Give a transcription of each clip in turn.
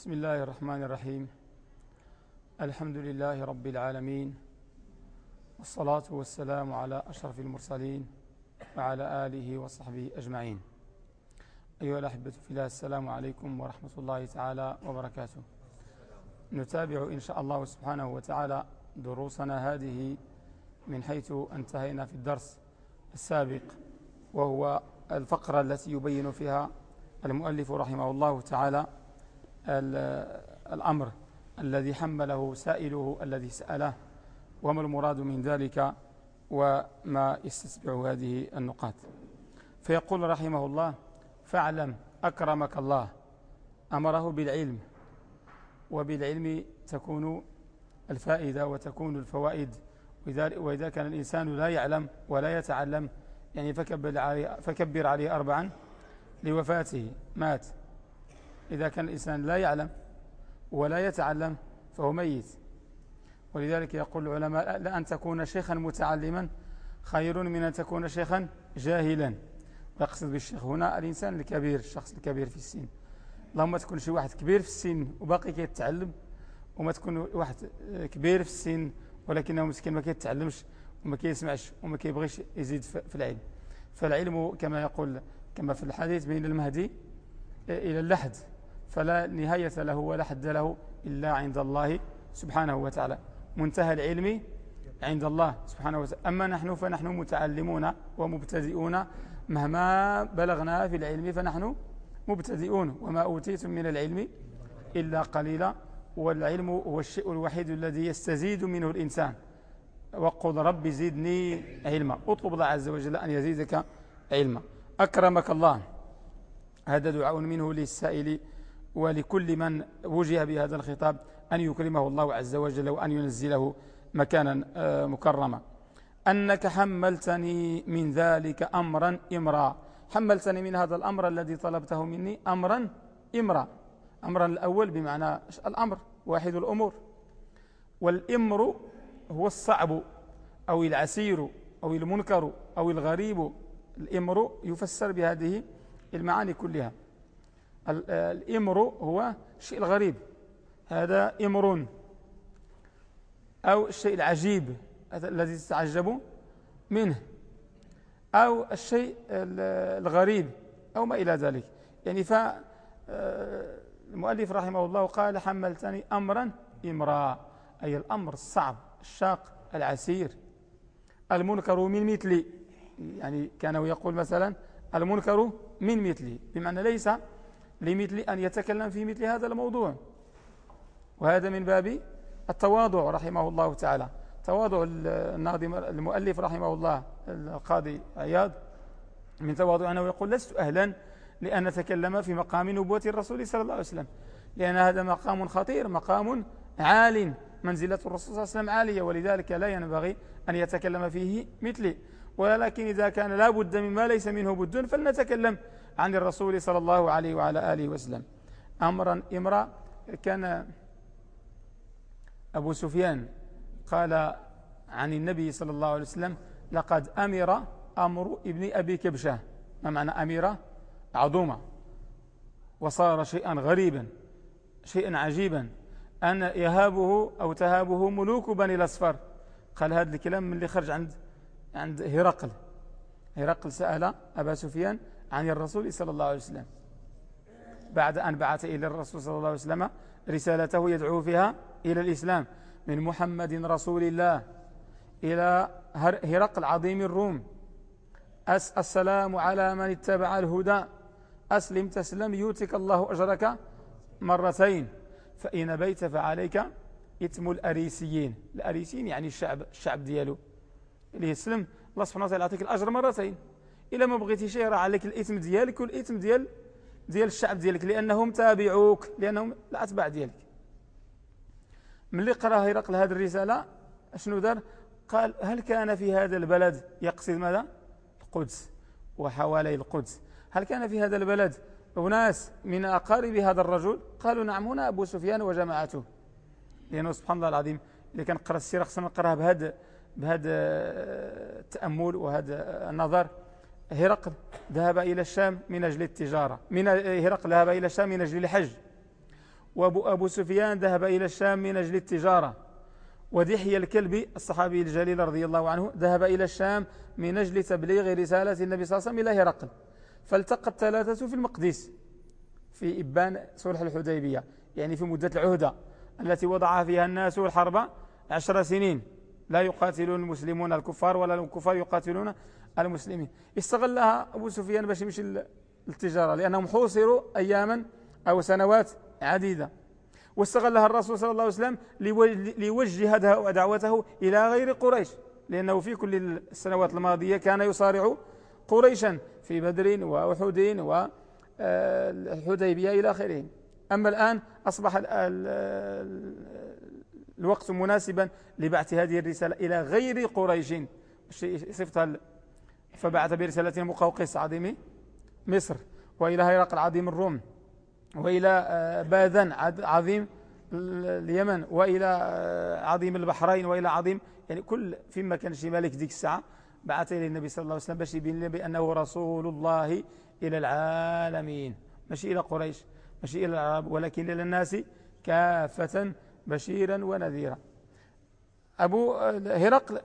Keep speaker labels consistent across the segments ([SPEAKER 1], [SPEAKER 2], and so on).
[SPEAKER 1] بسم الله الرحمن الرحيم. الحمد لله رب العالمين والصلاة والسلام على أشرف المرسلين وعلى آله وصحبه أجمعين. أيها الأحبة في الله السلام عليكم ورحمة الله تعالى وبركاته. نتابع إن شاء الله سبحانه وتعالى دروسنا هذه من حيث انتهينا في الدرس السابق وهو الفقرة التي يبين فيها المؤلف رحمه الله تعالى الأمر الذي حمله سائله الذي سأله وما المراد من ذلك وما يستتبع هذه النقاط. فيقول رحمه الله فاعلم أكرمك الله أمره بالعلم وبالعلم تكون الفائدة وتكون الفوائد. وإذا كان الإنسان لا يعلم ولا يتعلم يعني فكبر عليه, فكبر عليه أربعا لوفاته مات إذا كان الإنسان لا يعلم ولا يتعلم فهو ميت. ولذلك يقول العلماء لأن تكون شيخا متعلما خير من أن تكون شيخا جاهلا. ويقصد بالشيخ هنا الإنسان الكبير الشخص الكبير في السن. اللهم تكون شي واحد كبير في السن وباقي كيتعلم وما تكون واحد كبير في السن ولكنه مسكين ما كيتعلمش وما كيسمعش وما كيبغيش يزيد في العلم. فالعلم كما يقول كما في الحديث بين المهدي إلى اللحد. فلا نهاية له ولا حد له إلا عند الله سبحانه وتعالى. منتهى العلم عند الله سبحانه وتعالى. أما نحن فنحن متعلمون ومبتدئون. مهما بلغنا في العلم فنحن مبتدئون. وما أوتيتم من العلم إلا قليلا. والعلم هو الشيء الوحيد الذي يستزيد منه الإنسان. وقل رب زدني علما. اطلب الله عز وجل أن يزيدك علما. أكرمك الله. هذا دعاء منه للسائل ولكل من وجه بهذا الخطاب أن يكرمه الله عز وجل وأن ينزله مكانا آه، مكرما. أنك حملتني من ذلك أمرا إمرا. حملتني من هذا الأمر الذي طلبته مني أمرا إمرا. أمرا الأول بمعنى الأمر واحد الأمور. والإمر هو الصعب أو العسير أو المنكر أو الغريب. الإمر يفسر بهذه المعاني كلها. الإمر هو الشيء الغريب. هذا إمر أو الشيء العجيب الذي تتعجب منه أو الشيء الغريب أو ما إلى ذلك. يعني فالمؤلف رحمه الله قال حملتني أمرا إمرا أي الأمر الصعب الشاق العسير. المنكر من مثلي. يعني كان يقول مثلا المنكر من مثلي. بمعنى ليس لمثل أن يتكلم في مثل هذا الموضوع. وهذا من باب التواضع رحمه الله تعالى. تواضع الناظم المؤلف رحمه الله القاضي عياض من تواضع أنه يقول لست أهلا لأن نتكلم في مقام نبوة الرسول صلى الله عليه وسلم. لأن هذا مقام خطير مقام عال. منزلة الرسول صلى الله عليه وسلم عالية ولذلك لا ينبغي أن يتكلم فيه مثلي. ولكن إذا كان لا بد مما ليس منه بد فلنتكلم عن الرسول صلى الله عليه وعلى آله وسلم. أمرا إمرا كان أبو سفيان قال عن النبي صلى الله عليه وسلم لقد أمر أمر ابن أبي كبشة. ما معنى أميرة؟ عظومة. وصار شيئا غريبا شيئا عجيبا أن يهابه أو تهابه ملوك بني الأصفر. قال هذا الكلام من اللي خرج عند عند هرقل. هرقل سأل أبا سفيان عن الرسول صلى الله عليه وسلم. بعد أن بعث إلى الرسول صلى الله عليه وسلم رسالته يدعو فيها إلى الإسلام من محمد رسول الله إلى هرقل عظيم الروم. أس السلام على من اتبع الهدى. أسلم تسلم يؤتك الله أجرك مرتين. فإن بيت فعليك إتم الأريسيين. الأريسيين يعني الشعب الشعب دياله اللي يسلم الله سبحانه وتعالى يعطيك الأجر مرتين. إلا ما بغيتي شيء راه عليك الإثم ديالك والإثم ديال ديال الشعب ديالك لأنهم تابعوك لأنهم الأتباع ديالك. ملي قرأ هرقل هذه الرسالة شنو دار؟ قال هل كان في هذا البلد يقصد ماذا؟ القدس وحوالي القدس. هل كان في هذا البلد أناس من أقارب هذا الرجل قالوا نعم هنا أبو سفيان وجماعته. لأنه سبحان الله العظيم اللي كان قرأ السيرة خصنا نقراها بهذا بهذا التأمل وهذا النظر. هرقل ذهب إلى الشام من أجل التجارة. من هرقل ذهب إلى الشام من أجل الحج. وأبو أبو سفيان ذهب إلى الشام من أجل التجارة. ودحي الكلبي الصحابي الجليل رضي الله عنه ذهب إلى الشام من أجل تبليغ رسالة النبي صلى الله عليه وسلم إلى هرقل. فالتقى الثلاثة في المقدس في إبان صلح الحديبية يعني في مدة العهدة التي وضعها فيها الناس الحرب عشر سنين. لا يقاتلون المسلمون الكفار ولا الكفار يقاتلون المسلمين. استغلها أبو سفيان باش يمشي التجارة لأنهم حوصروا أياما أو سنوات عديدة. واستغلها الرسول صلى الله عليه وسلم ليوجه دعوته إلى غير قريش لأنه في كل السنوات الماضية كان يصارع قريشا في بدر وأحد والحديبية إلى آخره. أما الآن أصبح الوقت مناسبا لبعث هذه الرسالة إلى غير قريش. صفتها فبعث برسالة مقوقس عظيم مصر وإلى هرقل عظيم الروم وإلى آه، باذن عظيم اليمن وإلى آه، عظيم البحرين وإلى عظيم يعني كل فيما كان شي مالك ديك الساعة بعث إلى النبي صلى الله عليه وسلم باش يبين بأنه رسول الله إلى العالمين. ماشي إلى قريش ماشي إلى العرب ولكن إلى الناس كافة بشيرا ونذيرا. أبو هرقل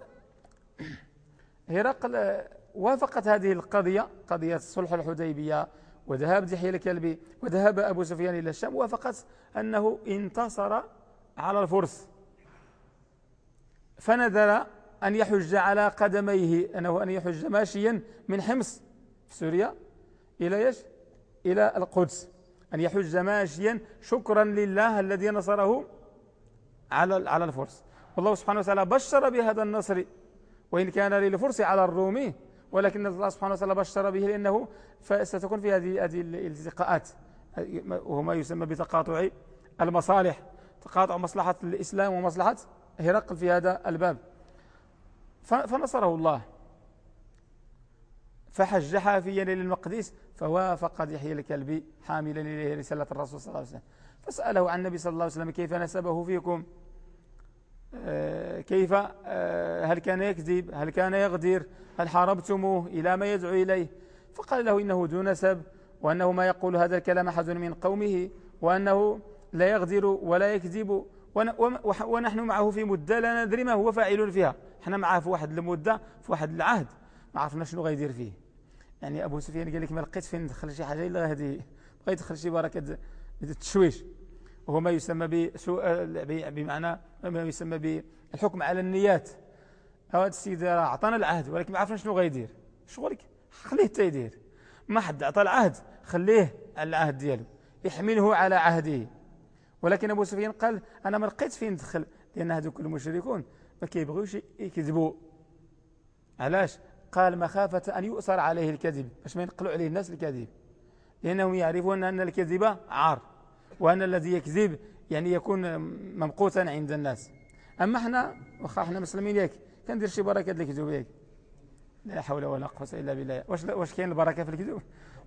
[SPEAKER 1] هرقل وافقت هذه القضية قضية صلح الحديبية وذهاب دحية الكلبي وذهب أبو سفيان إلى الشام وافقت أنه انتصر على الفرس. فنذر أن يحج على قدميه أنه أن يحج ماشيا من حمص في سوريا إلى إيش؟ إلى القدس. أن يحج ماشيا شكرا لله الذي نصره على على الفرس. والله سبحانه وتعالى بشر بهذا النصر وإن كان للفرس على الروم ولكن الله سبحانه وتعالى بشر به لأنه ستكون في هذه هذه الالتقاءات. وهو ما يسمى بتقاطع المصالح. تقاطع مصلحة الإسلام ومصلحة هرقل في هذا الباب. فنصره الله. فحج حافيا للمقدس فوافق دحية الكلبي حاملا إليه رسالة الرسول صلى الله عليه وسلم. فسأله عن النبي صلى الله عليه وسلم كيف نسبه فيكم؟ كيف؟ آه، هل كان يكذب؟ هل كان يغدر؟ هل حاربتموه؟ إلى ما يدعو إليه؟ فقال له إنه ذو نسب وأنه ما يقول هذا الكلام أحد من قومه وأنه لا يغدر ولا يكذب ونحن معه في مدة لا ندري ما هو فاعل فيها. إحنا معه في واحد المدة في واحد العهد ما عرفنا شنو غيدير فيه. يعني أبو سفيان قال لك ما لقيت فين ندخل شي حاجة إلا هذه. بغيت يدخل شي بركة التشويش وهو ما يسمى بسوء بمعنى ما يسمى بالحكم على النيات. هذا السيد أعطانا العهد ولكن ما عرفنا شنو غيدير. شغلك خليه تيدير ما حد أعطى العهد خليه على العهد ديالو. يحمله على عهده. ولكن أبو سفيان قال أنا ما لقيت فين ندخل لأن هذوك المشركون ما كيبغيوش يكذبوا. علاش؟ قال مخافة أن يؤثر عليه الكذب. باش ما ينقلوا عليه الناس الكذب. لأنهم يعرفون أن الكذب عار. وأن الذي يكذب يعني يكون ممقوتا عند الناس. أما إحنا وخا إحنا مسلمين ياك كندير شي بركة الكذوب ياك لا حول ولا قوة إلا بالله. واش واش كاين البركة في الكذوب؟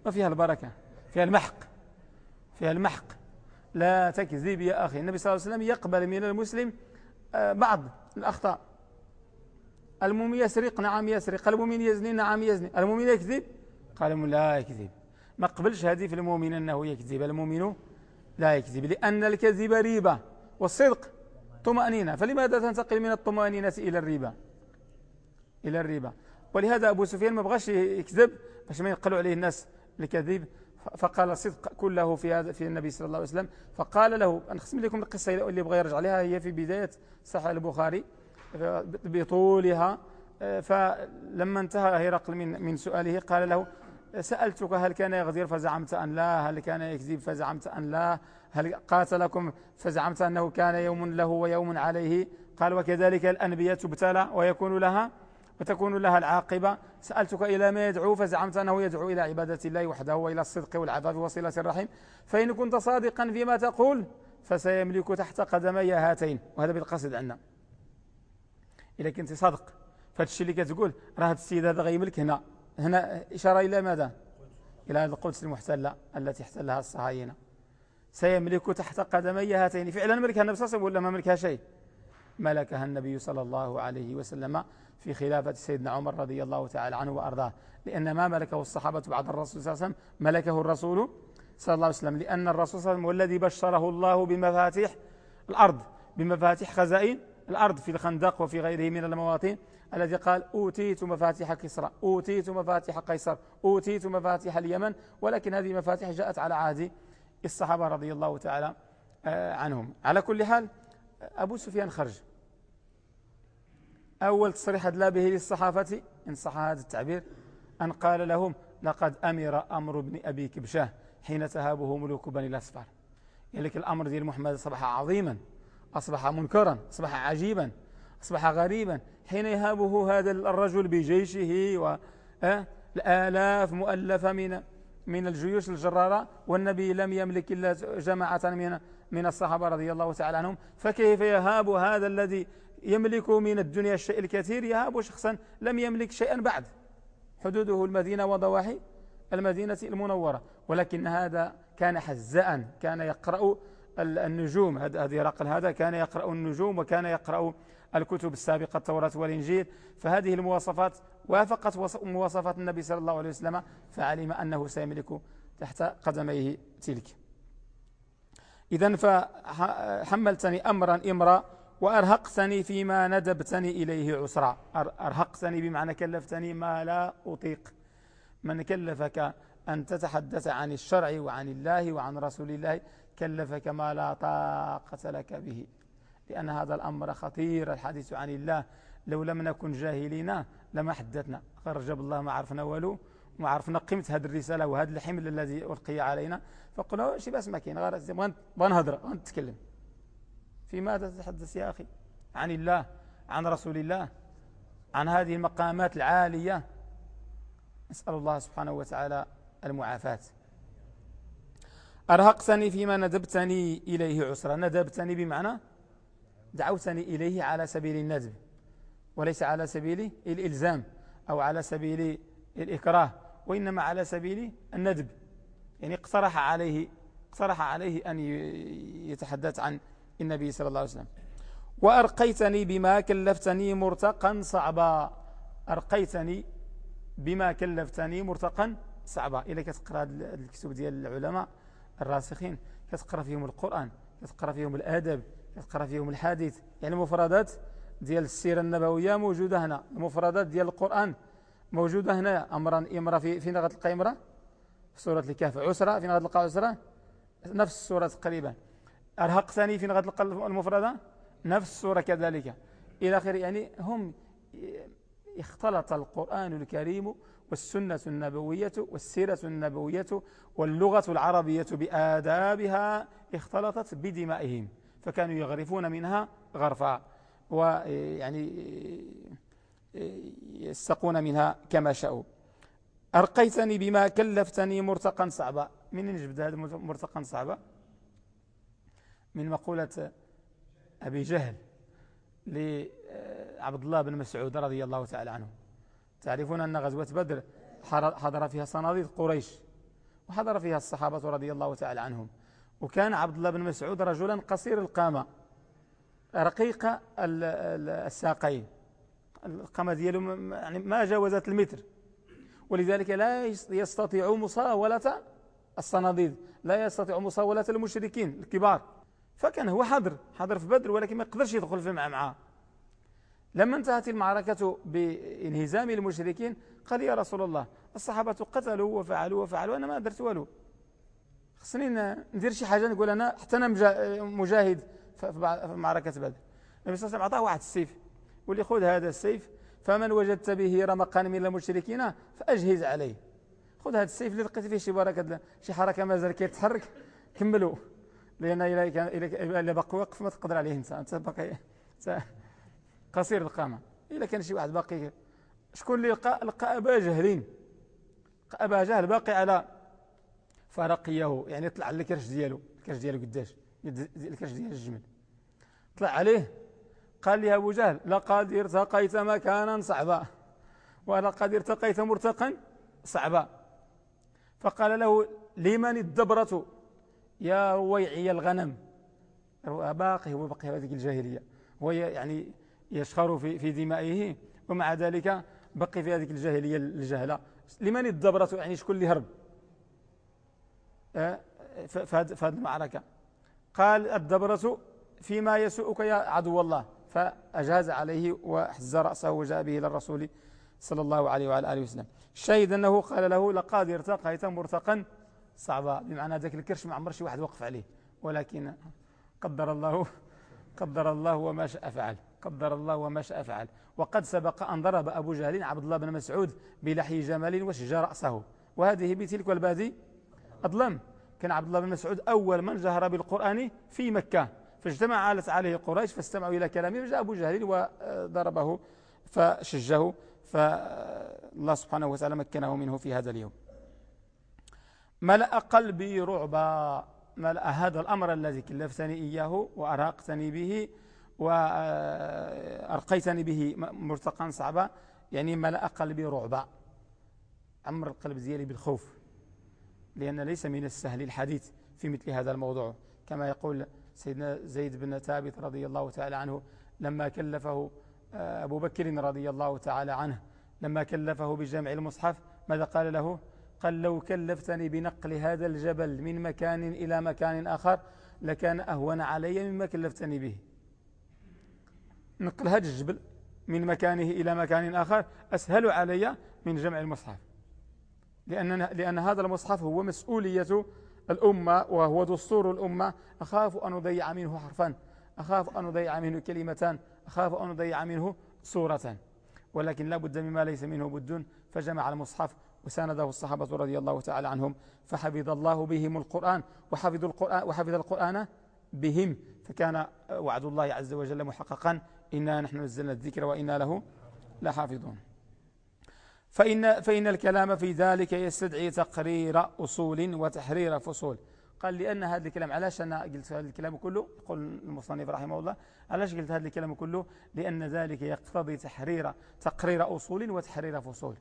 [SPEAKER 1] ما فيها البركة. فيها المحق. فيها المحق. لا تكذب يا أخي. النبي صلى الله عليه وسلم يقبل من المسلم آه، بعض الأخطاء. المؤمن يسرق نعم يسرق. المؤمن يزني نعم يزني. المؤمن يكذب؟ قال لا يكذب. ما قبلش هذه في المؤمن أنه يكذب. المؤمن لا يكذب لأن الكذب ريبة والصدق طمأنينة. فلماذا تنتقل من الطمأنينة إلى الريبة؟ إلى الريبة. ولهذا أبو سفيان ما بغاش يكذب باش ما يقلوا عليه الناس الكذب فقال الصدق كله في هذا في النبي صلى الله عليه وسلم. فقال له أنا خصم لكم القصة اللي بغى يرجع لها هي في بداية صحيح البخاري بطولها. فلما انتهى هرقل من من سؤاله قال له سألتك هل كان يغدر فزعمت أن لا هل كان يكذب فزعمت أن لا هل قاتلكم فزعمت أنه كان يوم له ويوم عليه؟ قال وكذلك الأنبياء تبتلى ويكون لها وتكون لها العاقبة. سألتك إلى ما يدعو فزعمت أنه يدعو إلى عبادة الله وحده وإلى الصدق والعفاف وصلة الرحم. فإن كنت صادقا فيما تقول فسيملك تحت قدمي هاتين. وهذا بالقصد عنا إذا كنت صادق فهذا الشيء اللي كتقول راه هذا السيد هذا غيملك هنا. هنا إشارة إلى ماذا؟ إلى القدس المحتلة التي احتلها الصهاينة. سيملك تحت قدمي هاتين. فعلا ملكها النبي صلى الله عليه وسلم ولا ما ملكها شيء؟ ملكها النبي صلى الله عليه وسلم في خلافة سيدنا عمر رضي الله تعالى عنه وأرضاه. لأن ما ملكه الصحابة بعد الرسول صلى الله عليه وسلم ملكه الرسول صلى الله عليه وسلم. لأن الرسول صلى الله عليه وسلم هو الذي بشره الله بمفاتيح الأرض بمفاتيح خزائن الأرض في الخندق وفي غيره من المواطن. الذي قال أوتيت مفاتيح كسرى أوتيت مفاتيح قيصر أوتيت مفاتيح اليمن ولكن هذه المفاتيح جاءت على عهد الصحابة رضي الله تعالى آه، عنهم. على كل حال أبو سفيان خرج. أول تصريح أدلى به للصحافة إن صح هذا التعبير أن قال لهم لقد أمر أمر ابن أبي كبشاه حين تهابه ملوك بني الأصفار يعني الأمر ديال محمد أصبح عظيما أصبح منكرا أصبح عجيبا. أصبح غريبا. حين يهابه هذا الرجل بجيشه والآلاف مؤلفة من من الجيوش الجرارة والنبي لم يملك إلا جماعة من من الصحابة رضي الله تعالى عنهم. فكيف يهاب هذا الذي يملك من الدنيا الشيء الكثير؟ يهاب شخصا لم يملك شيئا بعد. حدوده المدينة وضواحي المدينة المنورة. ولكن هذا كان حزاء كان يقرأ النجوم. هذا هرقل هذا كان يقرأ النجوم وكان يقرأ الكتب السابقة التوراة والإنجيل. فهذه المواصفات وافقت مواصفات النبي صلى الله عليه وسلم فعلم أنه سيملك تحت قدميه تلك. إذا فحملتني أمرا إمرا وأرهقتني فيما ندبتني إليه عسرا. أرهقتني بمعنى كلفتني ما لا أطيق. من كلفك أن تتحدث عن الشرع وعن الله وعن رسول الله كلفك ما لا طاقة لك به. لأن هذا الأمر خطير الحديث عن الله. لو لم نكن جاهلين لما حدثنا. رجب الله ما عرفنا والو ما عرفنا قيمة هذه الرسالة وهذا الحمل الذي ألقي علينا. فقلنا شي بس ما كاين. غير بنهضر غنتكلم. في ماذا تتحدث يا أخي؟ عن الله عن رسول الله عن هذه المقامات العالية. نسأل الله سبحانه وتعالى المعافاة. أرهقتني فيما ندبتني إليه عسرا. ندبتني بمعنى دعوتني إليه على سبيل الندب وليس على سبيل الإلزام أو على سبيل الإكراه وإنما على سبيل الندب. يعني اقترح عليه اقترح عليه أن يتحدث عن النبي صلى الله عليه وسلم. وأرقيتني بما كلفتني مرتقا صعبا. أرقيتني بما كلفتني مرتقا صعبا. إلا كتقرأ الكتب ديال العلماء الراسخين كتقرأ فيهم القرآن كتقرأ فيهم الأدب كتقرأ فيهم الحديث. يعني المفردات ديال السيرة النبوية موجودة هنا. المفردات ديال القرآن موجودة هنا. أمرا إمرا في فين غتلقى إمرا في سورة الكهف عسرة فين غتلقى عسرة نفس السورة تقريبا. أرهقتني فين غتلقى المفردة؟ نفس السورة كذلك. إلى آخر يعني هم اختلط القرآن الكريم والسنة النبوية والسيرة النبوية واللغة العربية بآدابها اختلطت بدمائهم. فكانوا يغرفون منها غرفا ويعني يستقون منها كما شاءوا. أرقيتني بما كلفتني مرتقا صعبا. من نجبد هذا مرتقا صعبا؟ من مقولة أبي جهل لعبد الله بن مسعود رضي الله تعالى عنه. تعرفون أن غزوة بدر حضر فيها صناديد قريش وحضر فيها الصحابة رضي الله تعالى عنهم. وكان عبد الله بن مسعود رجلا قصير القامة رقيق الساقين. القامة دياله يعني ما جاوزت المتر. ولذلك لا يستطيع مصاولة الصناديد لا يستطيع مصاولة المشركين الكبار. فكان هو حضر حضر في بدر ولكن ما يقدرش يدخل في معه. لما انتهت المعركة بانهزام المشركين قال يا رسول الله. الصحابة قتلوا وفعلوا وفعلوا أنا ما درت والو. خصني ندير شي حاجة نقول أنا حتى أنا مجاهد في معركة بدر. النبي صلى الله عليه وسلم أعطاه واحد السيف واللي خذ هذا السيف فمن وجدت به رمقا من المشركين فأجهز عليه. خذ هذا السيف اللي لقيت فيه شي بركة شي حركة مازال كيتحرك كملوا لأن إلا كان إلا باقي وقف ما تقدر عليه أنت أنت باقي قصير القامة. إلا كان شي واحد باقي شكون اللي لقى لقى أبا جهلين أبا جهل باقي على فرقيه يعني طلع على الكرش ديالو الكرش ديالو قداش؟ الكرش ديال الجمل. طلع عليه قال لي أبو جهل لقد ارتقيت مكانا صعبا ولقد ارتقيت مرتقا صعبا. فقال له لمن الدبرة يا رويعي الغنم؟ باقي هو باقي هذه الجاهلية هو يعني يشخر في, في دمائه ومع ذلك بقي في هذه الجاهلية الجهلة. لمن الدبرة؟ يعني شكون اللي هرب؟ في هذه المعركة قال الدبرة فيما يسوءك يا عدو الله. فأجاز عليه وحز رأسه وجاء به إلى الرسول صلى الله عليه وعلى آله وسلم. شهد أنه قال له لقد ارتقيت مرتقا صعبا. بمعنى ذاك الكرش ما عمر شي واحد وقف عليه. ولكن قدر الله قدر الله وما شاء فعل. قدر الله وما شاء فعل. وقد سبق أن ضرب أبو جهل عبد الله بن مسعود بلحي جمل وشج رأسه. وهذه بتلك والبادي أظلم. كان عبد الله بن مسعود أول من جهر بالقرآن في مكة فاجتمع عليه قريش فاستمعوا إلى كلامه فجاء أبو جهل وضربه فشجه فالله سبحانه وتعالى مكنه منه في هذا اليوم. ملأ قلبي رعبا ملأ هذا الأمر الذي كلفتني إياه وأرهقتني به وأرقيتني به مرتقا صعبا يعني ملأ قلبي رعبا. عمر القلب ديالي بالخوف. لأن ليس من السهل الحديث في مثل هذا الموضوع. كما يقول سيدنا زيد بن ثابت رضي الله تعالى عنه لما كلفه آه، أبو بكر رضي الله تعالى عنه لما كلفه بجمع المصحف ماذا قال له؟ قال لو كلفتني بنقل هذا الجبل من مكان إلى مكان آخر لكان أهون علي مما كلفتني به. نقل هذا الجبل من مكانه إلى مكان آخر أسهل علي من جمع المصحف. لأن, لأن هذا المصحف هو مسؤولية الأمة وهو دستور الأمة. أخاف أن أضيع منه حرفا. أخاف أن أضيع منه كلمتان أخاف أن أضيع منه صورة. ولكن لا بد مما ليس منه بد. فجمع المصحف وسانده الصحابة رضي الله تعالى عنهم. فحفظ الله بهم القرآن. وحفظ القرآن, وحفظ القرآن بهم. فكان وعد الله عز وجل محققا. إنا نحن نزلنا الذكر وإنا له لحافظون. فإن, فإن الكلام في ذلك يستدعي تقرير أصول وتحرير فصول. قال لأن هذا الكلام علاش أنا قلت هذا الكلام كله؟ يقول المصنف رحمه الله علاش قلت هذا الكلام كله؟ لأن ذلك يقتضي تحرير تقرير أصول وتحرير فصول.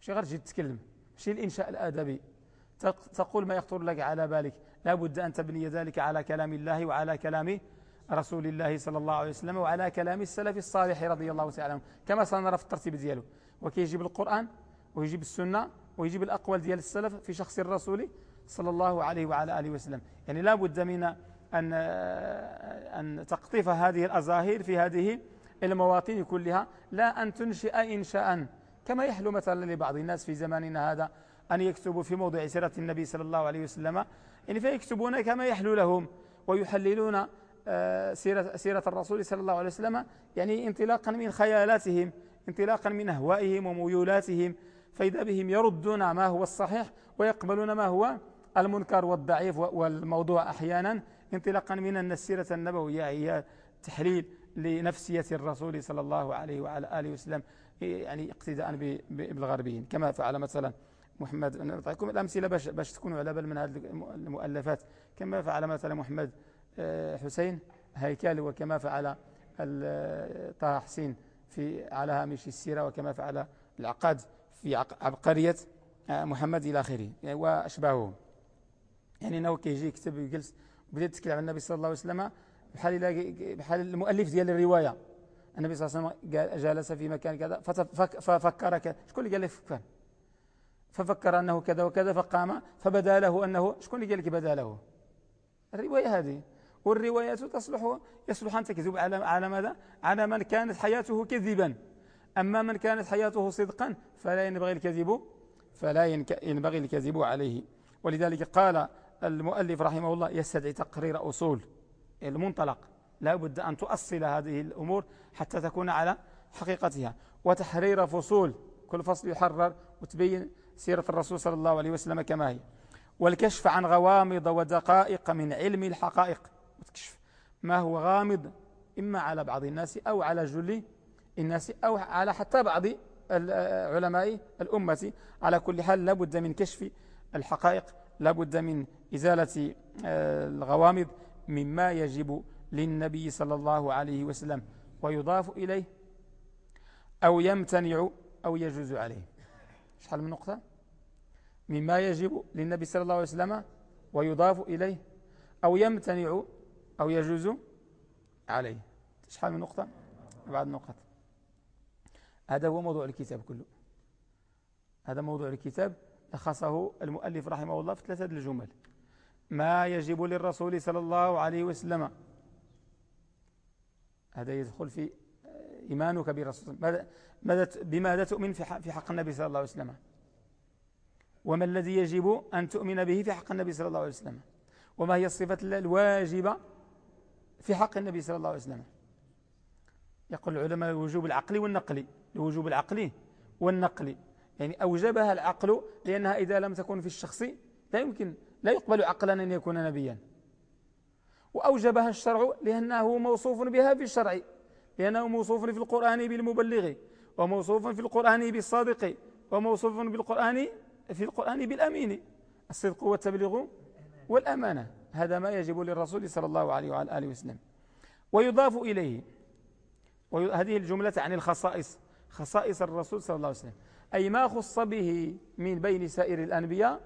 [SPEAKER 1] مش غير تجي تتكلم ماشي الإنشاء الآدبي. تقول ما يخطر لك على بالك. لا بد أن تبني ذلك على كلام الله وعلى كلام رسول الله صلى الله عليه وسلم وعلى كلام السلف الصالح رضي الله تعالى عنهم. كما سنرى في الترتيب دياله. وكيجيب القرآن ويجيب السنة ويجيب الأقوال ديال السلف في شخص الرسول صلى الله عليه وعلى آله وسلم. يعني لا بد من أن, أن تقطف هذه الأظاهر في هذه المواطن كلها. لا أن تنشئ إنشاء. كما يحلو مثلا لبعض الناس في زماننا هذا أن يكتبوا في موضع سيرة النبي صلى الله عليه وسلم. يعني فيكتبون كما يحلو لهم ويحللون آه، سيرة, سيرة الرسول صلى الله عليه وسلم يعني انطلاقا من خيالاتهم. انطلاقا من أهوائهم وميولاتهم فإذا بهم يردون ما هو الصحيح ويقبلون ما هو المنكر والضعيف والموضوع أحيانا. انطلاقا من أن السيرة النبوية هي تحليل لنفسية الرسول صلى الله عليه وعلى آله وسلم يعني اقتداء بالغربيين كما فعل مثلا محمد نعطيكم الأمثلة باش, باش تكونوا على بال من هذه المؤلفات. كما فعل مثلا محمد آه، حسين هيكل وكما فعل طه حسين في على هامش السيرة وكما فعل العقاد في عبقرية آه، محمد إلى آخره يعني وأشباهه. يعني أنه كيجي يكتب ويجلس وبدأ يتكلم عن النبي صلى الله عليه وسلم بحال بحال المؤلف ديال الرواية. النبي صلى الله عليه وسلم جلس في مكان كذا ففكر كذا شكون اللي قال لك فكر ففكر أنه كذا وكذا فقام فبدأ له أنه شكون اللي قال لك بدأ له؟ الرواية هذه. والروايات تصلح يصلح أن تكذب على على ماذا؟ على من كانت حياته كذبا. أما من كانت حياته صدقا فلا ينبغي الكذب فلا ينبغي الكذب عليه. ولذلك قال المؤلف رحمه الله يستدعي تقرير أصول المنطلق. لا بد أن تؤصل هذه الأمور حتى تكون على حقيقتها. وتحرير فصول كل فصل يحرر وتبين سيرة الرسول صلى الله عليه وسلم كما هي. والكشف عن غوامض ودقائق من علم الحقائق. وتكشف ما هو غامض؟ إما على بعض الناس أو على جل الناس أو على حتى بعض علماء الأمة. على كل حال لابد من كشف الحقائق لابد من إزالة آه، الغوامض مما يجب للنبي صلى الله عليه وسلم ويضاف إليه أو يمتنع أو يجوز عليه. شحال من نقطة؟ مما يجب للنبي صلى الله عليه وسلم ويضاف إليه أو يمتنع أو يجوز عليه. شحال من نقطة بعض النقط هذا هو موضوع الكتاب كله. هذا موضوع الكتاب لخصه المؤلف رحمه الله في ثلاثة الجمل. ما يجب للرسول صلى الله عليه وسلم هذا يدخل في إيمانك برسول ماذا بماذا تؤمن في حق النبي صلى الله عليه وسلم. وما الذي يجب أن تؤمن به في حق النبي صلى الله عليه وسلم. وما هي الصفة الواجبة في حق النبي صلى الله عليه وسلم. يقول العلماء الوجوب العقلي والنقلي الوجوب العقلي والنقلي يعني أوجبها العقل لأنها إذا لم تكن في الشخص لا يمكن لا يقبل عقلا أن يكون نبيا. وأوجبها الشرع لأنه موصوف بها في الشرع لأنه موصوف في القرآن بالمبلغ وموصوف في القرآن بالصادق وموصوف بالقرآن في القرآن بالأمين. الصدق والتبليغ والأمانة. هذا ما يجب للرسول صلى الله عليه وعلى آله وسلم. ويضاف إليه وهذه الجملة عن الخصائص خصائص الرسول صلى الله عليه وسلم. أي ما خص به من بين سائر الأنبياء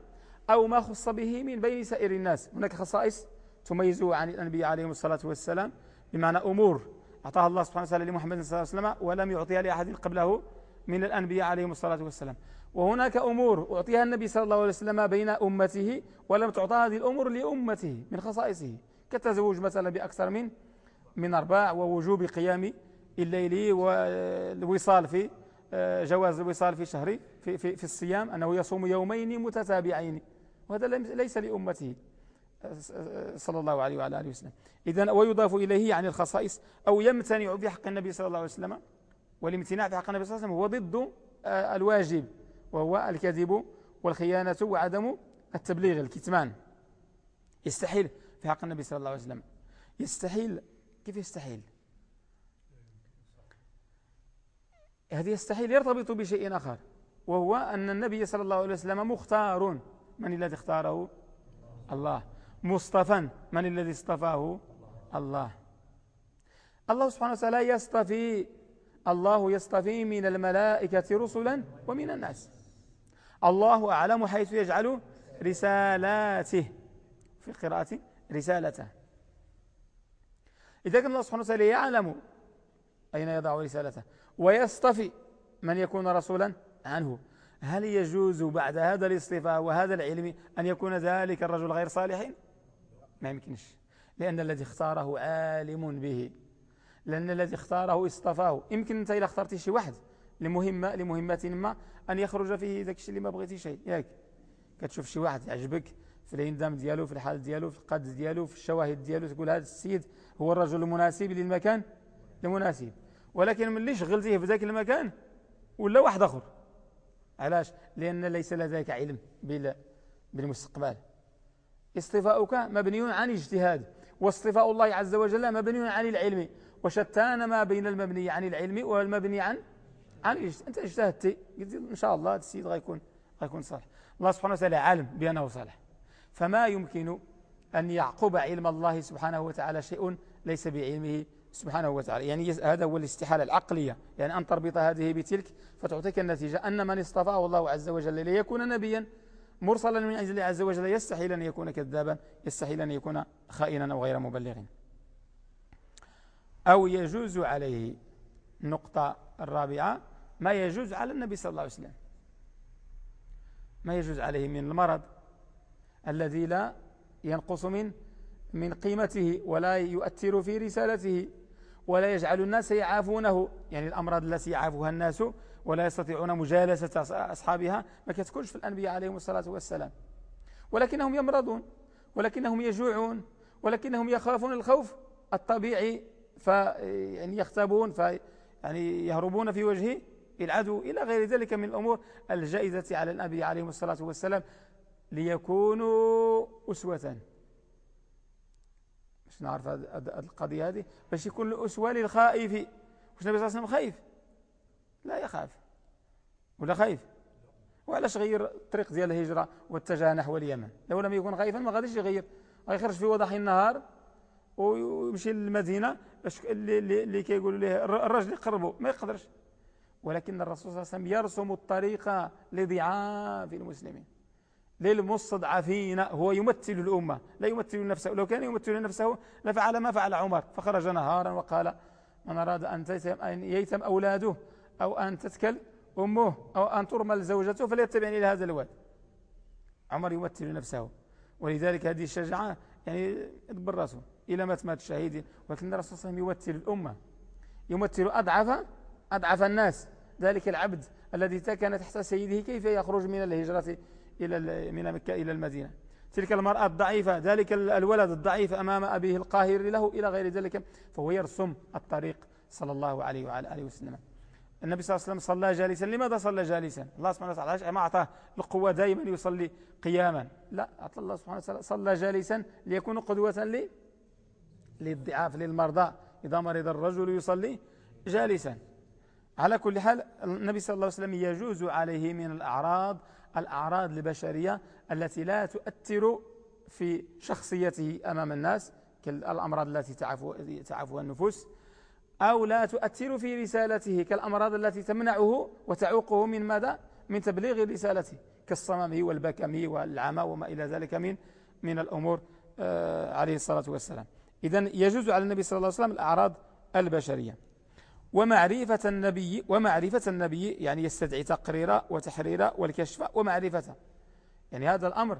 [SPEAKER 1] أو ما خص به من بين سائر الناس. هناك خصائص تميزه عن الأنبياء عليهم الصلاة والسلام بمعنى أمور. أعطاها الله سبحانه وتعالى لمحمد صلى الله عليه وسلم ولم يعطيها لأحد قبله من الأنبياء عليهم الصلاة والسلام. وهناك أمور أعطيها النبي صلى الله عليه وسلم بين أمته ولم تعطى هذه الأمور لأمته من خصائصه. كالتزوج مثلا بأكثر من من أرباع ووجوب قيام الليل والوصال في آه، جواز الوصال في شهر في, في, في الصيام أنه يصوم يومين متتابعين. وهذا ليس لأمته صلى الله عليه وعلى آله وسلم. إذن ويضاف إليه يعني الخصائص أو يمتنع في حق النبي صلى الله عليه وسلم والامتناع في حق النبي صلى الله عليه وسلم هو ضد آه، الواجب. وهو الكذب والخيانة وعدم التبليغ الكتمان. يستحيل في حق النبي صلى الله عليه وسلم. يستحيل. كيف يستحيل؟ هذه يستحيل يرتبط بشيء آخر وهو أن النبي صلى الله عليه وسلم مختار من الذي اختاره؟ الله. مصطفى من الذي اصطفاه؟ الله. الله سبحانه وتعالى يصطفي. الله يصطفي من الملائكة رسلا ومن الناس. الله أعلم حيث يجعل رسالاته. في قراءة رسالته. إذا كان الله سبحانه وتعالى يعلم أين يضع رسالته ويصطفي من يكون رسولا عنه. هل يجوز بعد هذا الاصطفاء وهذا العلم أن يكون ذلك الرجل غير صالح؟ ما يمكنش. لأن الذي اختاره عالم به. لأن الذي اختاره اصطفاه. يمكن أنت إذا اخترت شي واحد. لمهمة لمهمة ما أن يخرج فيه ذاك الشيء اللي ما بغيتي شيء. ياك. كتشوف شي واحد يعجبك في الهندام ديالو في الحال ديالو في القد ديالو في الشواهد ديالو تقول هذا السيد هو الرجل المناسب للمكان؟ المناسب. ولكن ملي شغلتيه في ذاك المكان ولا واحد آخر؟ علاش؟ لأن ليس لديك علم بالمستقبل. اصطفاؤك مبني عن اجتهاد واصطفاء الله عز وجل مبني عن العلم وشتان ما بين المبني عن العلم والمبني عن أنت اجتهدت قلت إن شاء الله السيد غيكون غيكون صالح. الله سبحانه وتعالى عالم بأنه صالح. فما يمكن أن يعقب علم الله سبحانه وتعالى شيء ليس بعلمه سبحانه وتعالى. يعني هذا هو الاستحالة العقلية. يعني أن تربط هذه بتلك فتعطيك النتيجة أن من اصطفاه الله عز وجل ليكون نبيا مرسلا من أجل عز وجل يستحيل أن يكون كذابا يستحيل أن يكون خائنا أو غير مبلغ أو يجوز عليه النقطة الرابعة ما يجوز على النبي صلى الله عليه وسلم. ما يجوز عليه من المرض الذي لا ينقص من من قيمته ولا يؤثر في رسالته ولا يجعل الناس يعافونه. يعني الأمراض التي يعافها الناس ولا يستطيعون مجالسة أصحابها ما كتكونش في الأنبياء عليهم الصلاة والسلام. ولكنهم يمرضون ولكنهم يجوعون ولكنهم يخافون الخوف الطبيعي يعني يختبون في يعني يهربون في وجه العدو إلى غير ذلك من الأمور الجائزة على النبي عليهم الصلاة والسلام ليكونوا أسوة. باش نعرف القضية هذه؟ باش يكون الأسوة للخائف. واش النبي صلى الله عليه وسلم خايف؟ لا يخاف. ولا خايف؟ وعلاش غير الطريق ديال الهجرة واتجه نحو اليمن لو لم يكن خايفا ما غاديش يغير. غيخرج في وضح النهار ويمشي للمدينة اللي, اللي كيقولوا له الرجل يقربوا ما يقدرش. ولكن الرسول صلى الله عليه وسلم يرسم الطريق لضعاف المسلمين للمستضعفين هو يمثل الأمة لا يمثل نفسه لو كان يمثل نفسه لفعل ما فعل عمر فخرج نهارا وقال من أراد أن ييتم أولاده أو أن تتكل أمه أو أن ترمل زوجته فليتبعني إلى هذا الواد. عمر يمثل نفسه ولذلك هذه الشجاعة يعني يدبر رأسه. إلى ما مات الشهيد. ولكن الرسول صلى الله عليه وسلم يمثل الأمة يمثل أضعف أضعف الناس. ذلك العبد الذي كان تحت سيده كيف يخرج من الهجرة إلى من مكة إلى المدينة. تلك المرأة الضعيفة ذلك الولد الضعيف أمام أبيه القاهر له إلى غير ذلك فهو يرسم الطريق صلى الله عليه وعلى آله وسلم. النبي صلى الله عليه وسلم صلى جالسا. لماذا صلى جالسا؟ الله سبحانه وتعالى ما أعطاه القوة دائما يصلي قياما. لا أعطى الله سبحانه وتعالى صلى جالسا ليكون قدوة لي للضعاف للمرضى. إذا مرض الرجل يصلي جالسا. على كل حال النبي صلى الله عليه وسلم يجوز عليه من الأعراض الأعراض البشرية التي لا تؤثر في شخصيته أمام الناس كالأمراض التي تعفوها النفوس أو لا تؤثر في رسالته كالأمراض التي تمنعه وتعوقه من ماذا؟ من تبليغ رسالته كالصمم والبكم والعمى وما إلى ذلك من من الأمور آه عليه الصلاة والسلام. إذا يجوز على النبي صلى الله عليه وسلم الأعراض البشرية. ومعرفة النبي ومعرفة النبي يعني يستدعي تقرير وتحرير والكشف ومعرفة. يعني هذا الأمر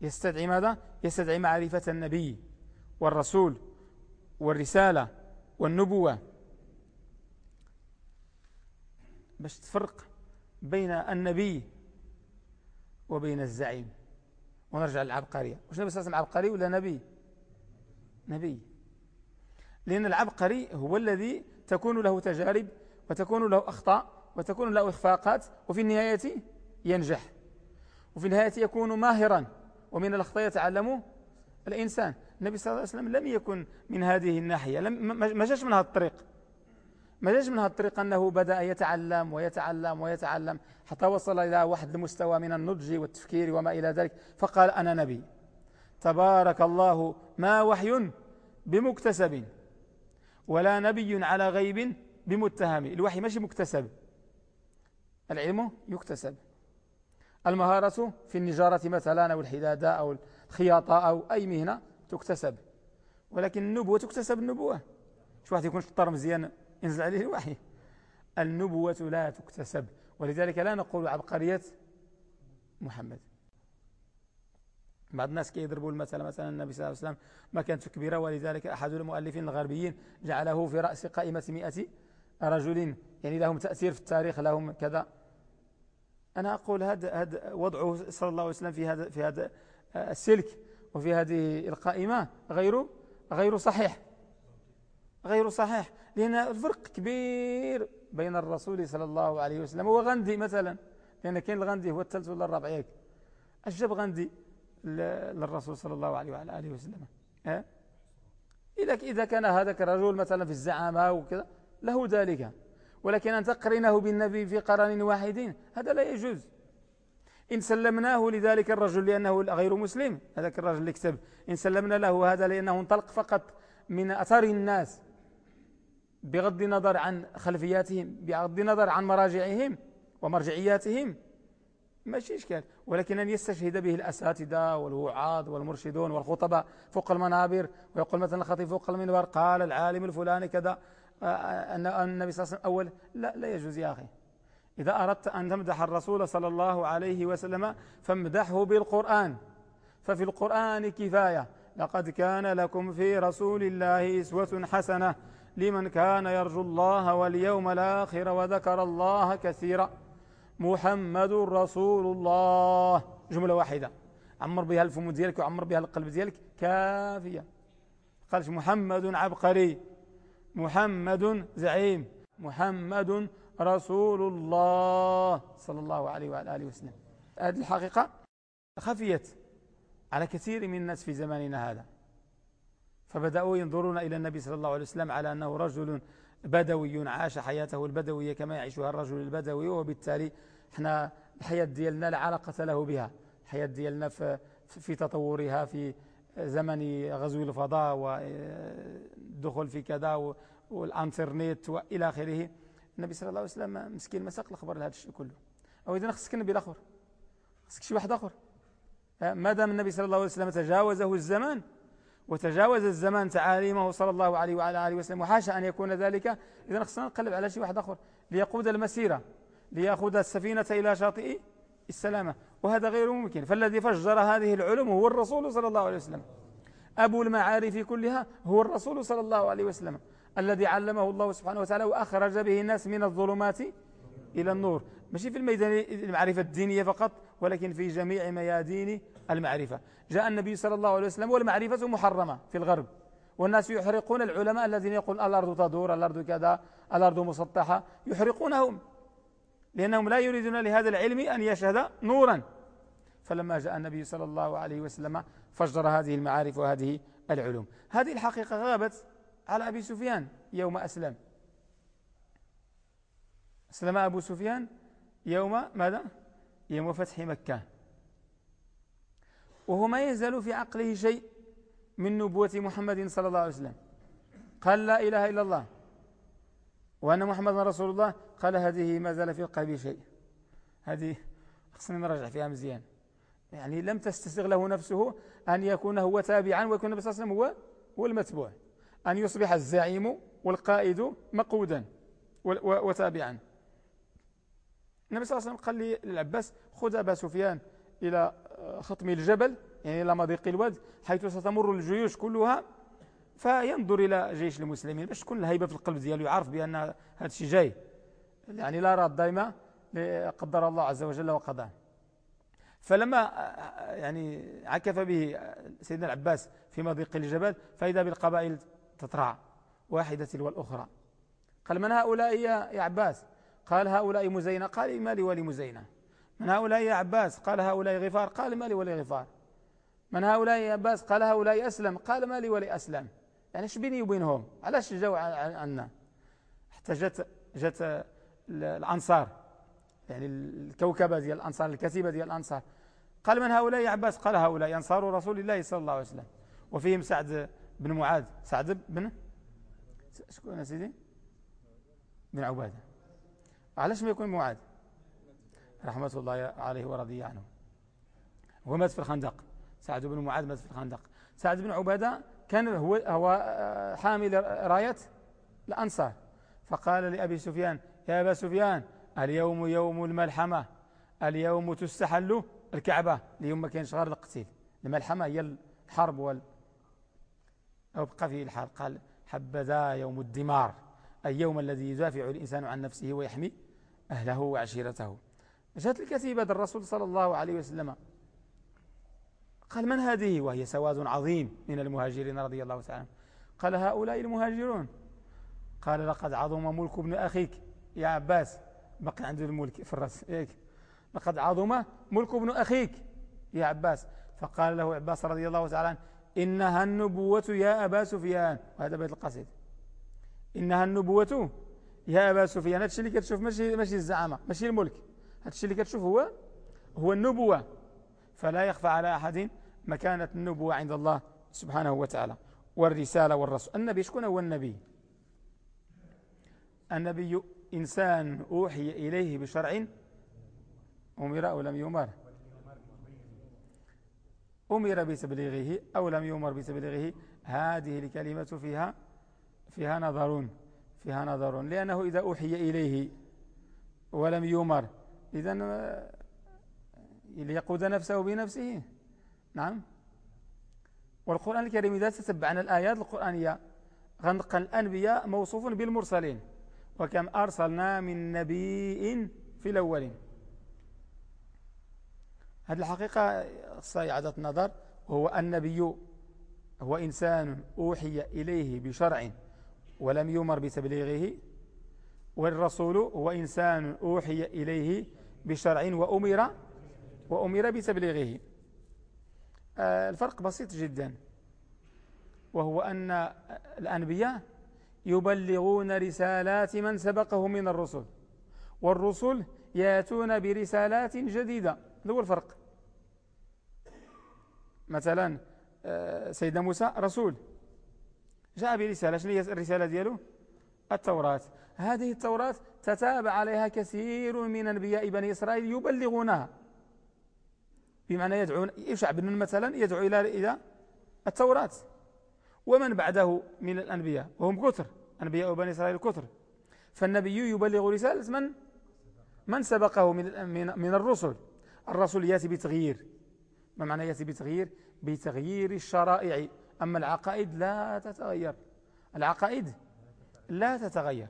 [SPEAKER 1] يستدعي ماذا؟ يستدعي معرفة النبي والرسول والرسالة والنبوة. باش تفرق بين النبي وبين الزعيم. ونرجع للعبقرية. واش نبي صلى عبقري ولا نبي؟ نبي. لأن العبقري هو الذي تكون له تجارب وتكون له أخطاء وتكون له إخفاقات وفي النهاية ينجح. وفي النهاية يكون ماهرا ومن الأخطاء يتعلم الإنسان. النبي صلى الله عليه وسلم لم يكن من هذه الناحية لم ما جاش من هذا الطريق. ما جاش من هذا الطريق أنه بدأ يتعلم ويتعلم ويتعلم حتى وصل إلى واحد المستوى من النضج والتفكير وما إلى ذلك. فقال أنا نبي. تبارك الله ما وحي بمكتسب ولا نبي على غيب بمتهم. الوحي ماشي مكتسب. العلم يكتسب. المهارة في النجارة مثلا أو الحدادة أو الخياطة أو أي مهنة تكتسب. ولكن النبوة تكتسب النبوة. شو واحد يكون شطار مزيان ينزل عليه الوحي. النبوة لا تكتسب. ولذلك لا نقول عبقرية محمد. بعض الناس كيضربوا المثل مثلا النبي صلى الله عليه وسلم ما كانت كبيرة ولذلك أحد المؤلفين الغربيين جعله في رأس قائمة مئة رجل يعني لهم تأثير في التاريخ لهم كذا. أنا أقول هذا هذا وضعه صلى الله عليه وسلم في هذا في هذا السلك وفي هذه القائمة غير غير صحيح غير صحيح لأن الفرق كبير بين الرسول صلى الله عليه وسلم وغندي مثلا لأن كان الغندي هو الثالث ولا الرابع ياك. أجب غندي؟ للرسول صلى الله عليه وعلى آله وسلم؟ إذا إذا كان هذاك الرجل مثلا في الزعامة وكذا له ذلك. ولكن أن تقرنه بالنبي في قرن واحد هذا لا يجوز. إن سلمناه لذلك الرجل لأنه غير مسلم. هذاك الرجل اللي كتب إن سلمنا له هذا لأنه انطلق فقط من أثر الناس بغض النظر عن خلفياتهم بغض النظر عن مراجعهم ومرجعياتهم. ماشي إشكال. ولكن أن يستشهد به الأساتذة والوعاظ والمرشدون والخطباء فوق المنابر ويقول مثلا الخطيب فوق المنبر قال العالم الفلاني كذا أن النبي صلى الله عليه وسلم أول. لا لا يجوز يا أخي. إذا أردت أن تمدح الرسول صلى الله عليه وسلم فامدحه بالقرآن. ففي القرآن كفاية. لقد كان لكم في رسول الله إسوة حسنة لمن كان يرجو الله واليوم الآخر وذكر الله كثيرا. محمد رسول الله. جملة واحدة. عمر بها الفم ديالك وعمر بها القلب ديالك كافية. قالش محمد عبقري. محمد زعيم. محمد رسول الله. صلى الله عليه وعلى آله وسلم. هذه الحقيقة خفيت على كثير من الناس في زماننا هذا. فبدأوا ينظرون إلى النبي صلى الله عليه وسلم على أنه رجل بدوي عاش حياته البدوية كما يعيشها الرجل البدوي وبالتالي إحنا الحياة ديالنا لا علاقة له بها. الحياة ديالنا في, في تطورها في زمن غزو الفضاء والدخول في كذا والانترنت والى آخره. النبي صلى الله عليه وسلم مسكين ما ساق الخبر لهذا الشيء كله. أو اذا خصك النبي الآخر خصك شي واحد آخر. ما دام النبي صلى الله عليه وسلم تجاوزه الزمان وتجاوز الزمان تعاليمه صلى الله عليه وعلى آله وسلم. وحاشا أن يكون ذلك. اذا خصنا نقلب على شي واحد آخر. ليقود المسيرة. ليأخذ السفينة إلى شاطئ السلامة. وهذا غير ممكن. فالذي فجر هذه العلوم هو الرسول صلى الله عليه وسلم. أبو المعارف كلها هو الرسول صلى الله عليه وسلم. الذي علمه الله سبحانه وتعالى وأخرج به الناس من الظلمات إلى النور. ماشي في الميدان المعرفة الدينية فقط ولكن في جميع ميادين المعرفة. جاء النبي صلى الله عليه وسلم والمعرفة محرمة في الغرب. والناس يحرقون العلماء الذين يقول الأرض تدور الأرض كذا الأرض مسطحة يحرقونهم لأنهم لا يريدون لهذا العلم أن يشهد نورا. فلما جاء النبي صلى الله عليه وسلم فجر هذه المعارف وهذه العلوم. هذه الحقيقة غابت على أبي سفيان يوم أسلم. أسلم أبو سفيان يوم ماذا؟ يوم فتح مكة. وهو ما يزال في عقله شيء من نبوة محمد صلى الله عليه وسلم. قال لا إله إلا الله وأن محمد رسول الله. قال هذه ما زال في قلبي شيء. هذه خصني نرجع فيها مزيان. يعني لم تستسغ له نفسه أن يكون هو تابعا ويكون النبي صلى الله عليه وسلم هو هو المتبوع. أن يصبح الزعيم والقائد مقودا وتابعا. النبي صلى الله عليه وسلم قال للعباس خذ أبا سفيان إلى خطم الجبل يعني إلى مضيق الواد حيث ستمر الجيوش كلها فينظر إلى جيش المسلمين باش تكون الهيبة في القلب ديالو يعرف بأن هذا الشيء جاي. يعني لا راد دائما قدر الله عز وجل وقضاه. فلما يعني عكف به سيدنا العباس في مضيق الجبل فإذا بالقبائل تطرع واحدة تلو الأخرى. قال من هؤلاء يا عباس؟ قال هؤلاء مزينة. قال ما لي ولي مزينة؟ من هؤلاء يا عباس؟ قال هؤلاء غفار. قال ما لي ولي غفار. من هؤلاء يا عباس؟ قال هؤلاء أسلم. قال ما لي ولي أسلم. يعني إيش بيني وبينهم؟ علاش جاوا عنا؟ حتى جت جت الأنصار. يعني الكوكبة ديال الأنصار الكتيبة ديال الأنصار. قال من هؤلاء يا عباس؟ قال هؤلاء أنصار رسول الله صلى الله عليه وسلم. وفيهم سعد بن معاذ. سعد بن؟ شكون سيدي؟ بن عبادة. علاش ما يكون معاذ؟ رحمة الله عليه ورضي عنه. هو مات في الخندق. سعد بن معاذ مات في الخندق. سعد بن عبادة كان هو, هو حامل راية الأنصار. فقال لأبي سفيان يا أبا سفيان اليوم يوم الملحمة. اليوم تستحل الكعبة اليوم ما كانش غير القتيل. الملحمة هي الحرب وال أبقى في الحرب. قال حبذا يوم الدمار. اليوم الذي يدافع الإنسان عن نفسه ويحمي أهله وعشيرته. جاءت الكتيبة الرسول صلى الله عليه وسلم. قال من هذه؟ وهي سواد عظيم من المهاجرين رضي الله تعالى قال هؤلاء المهاجرون. قال لقد عظم ملك ابن أخيك. يا عباس بقي عنده الملك في الرأس. لقد عظم ملك ابن أخيك. يا عباس. فقال له عباس رضي الله تعالى إنها النبوة يا أبا سفيان. وهذا بيت القصيد. إنها النبوة يا أبا سفيان. هذا الشيء اللي كتشوف ماشي ماشي الزعامة ماشي الملك. هذا الشيء اللي كتشوف هو هو النبوة. فلا يخفى على أحد مكانة النبوة عند الله سبحانه وتعالى. والرسالة والرسول. النبي شكون هو النبي؟ النبي إنسان أوحي إليه بشرع أمر أو لم يمر أمر بتبليغه أو لم يمر بتبليغه. هذه الكلمة فيها فيها نظر فيها نظر لأنه إذا أوحي إليه ولم يمر إذا ليقود نفسه بنفسه. نعم. والقرآن الكريم إذا تتبعنا الآيات القرآنية غنق الأنبياء موصوف بالمرسلين وكم أرسلنا من نبي في الأولين. هذه الحقيقة صيعدة النظر وهو النبي هو إنسان أوحي إليه بشرع ولم يمر بتبليغه والرسول هو إنسان أوحي إليه بشرع وأمر وأمر بتبليغه. آه، الفرق بسيط جدا. وهو أن الأنبياء يبلغون رسالات من سبقه من الرسل والرسل يأتون برسالات جديدة. هذا هو الفرق. مثلا آه، سيدنا موسى رسول جاء برسالة. شنو هي الرسالة دياله التوراة. هذه التوراة تتابع عليها كثير من أنبياء بني إسرائيل يبلغونها. بمعنى يدعون يشع بن مثلا يدعو إلى إلى التوراة. ومن بعده من الأنبياء؟ وهم كثر أنبياء بني إسرائيل كثر. فالنبي يبلغ رسالة من؟ من سبقه من من, الرسل. الرسول يأتي بتغيير. ما معنى يأتي بتغيير؟ بتغيير الشرائع. أما العقائد لا تتغير. العقائد لا تتغير.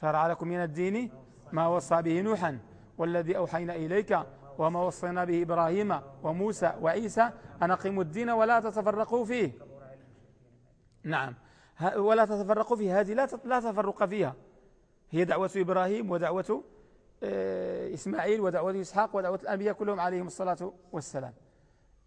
[SPEAKER 1] شرع لكم من الدين ما وصى به نوحا والذي أوحينا إليك وما وصينا به إبراهيم وموسى وعيسى. أن أقيموا الدين ولا تتفرقوا فيه. نعم. ولا تتفرقوا فيه. هذه لا لا تفرق فيها. هي دعوة إبراهيم ودعوة آه، إسماعيل ودعوة إسحاق ودعوة الأنبياء كلهم عليهم الصلاة والسلام.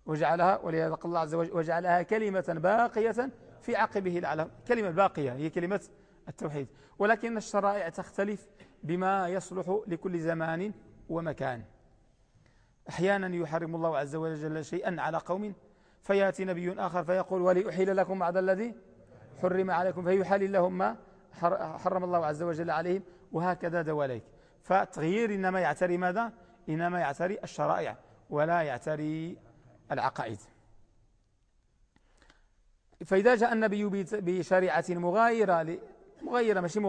[SPEAKER 1] وجعلها قال الله عز وجل وجعلها كلمة باقية في عقبه لعلهم كلمة باقية هي كلمة التوحيد. ولكن الشرائع تختلف بما يصلح لكل زمان ومكان. أحيانا يحرم الله عز وجل شيئا على قوم فيأتي نبي آخر فيقول ولأحل لكم بعد الذي حرم عليكم. فيحل لهم ما حرم الله عز وجل عليهم وهكذا دواليك. فالتغيير إنما يعتري ماذا؟ إنما يعتري الشرائع ولا يعتري العقائد. فإذا جاء النبي بشريعة مغايرة مغايرة ماشي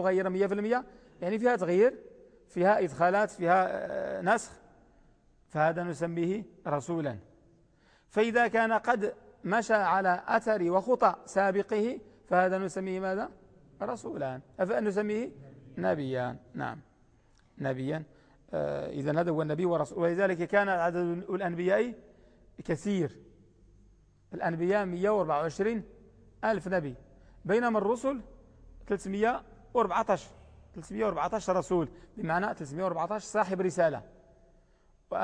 [SPEAKER 1] في المية يعني فيها تغيير فيها إدخالات فيها آه، نسخ فهذا نسميه رسولا. فإذا كان قد مشى على أثر وخطى سابقه فهذا نسميه ماذا؟ رسولان نسميه نبيان نعم. نبيا. آه إذا هذا هو النبي ورسول ولذلك كان عدد الأنبياء كثير. الأنبياء 124 ألف نبي. بينما الرسل 314 314 رسول بمعنى 314 صاحب رسالة. و124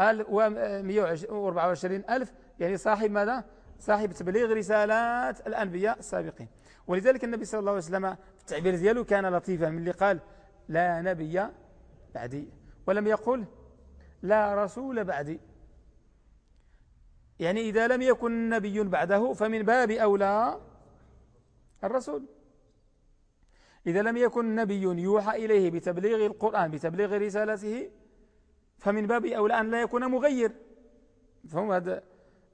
[SPEAKER 1] ألف يعني صاحب ماذا؟ صاحب تبليغ رسالات الأنبياء السابقين. ولذلك النبي صلى الله عليه وسلم في التعبير دياله كان لطيفا من اللي قال لا نبي بعدي ولم يقل لا رسول بعدي يعني إذا لم يكن نبي بعده فمن باب أولى الرسول. إذا لم يكن نبي يوحى إليه بتبليغ القرآن بتبليغ رسالته فمن باب أولى أن لا يكون مغير. فهم هذا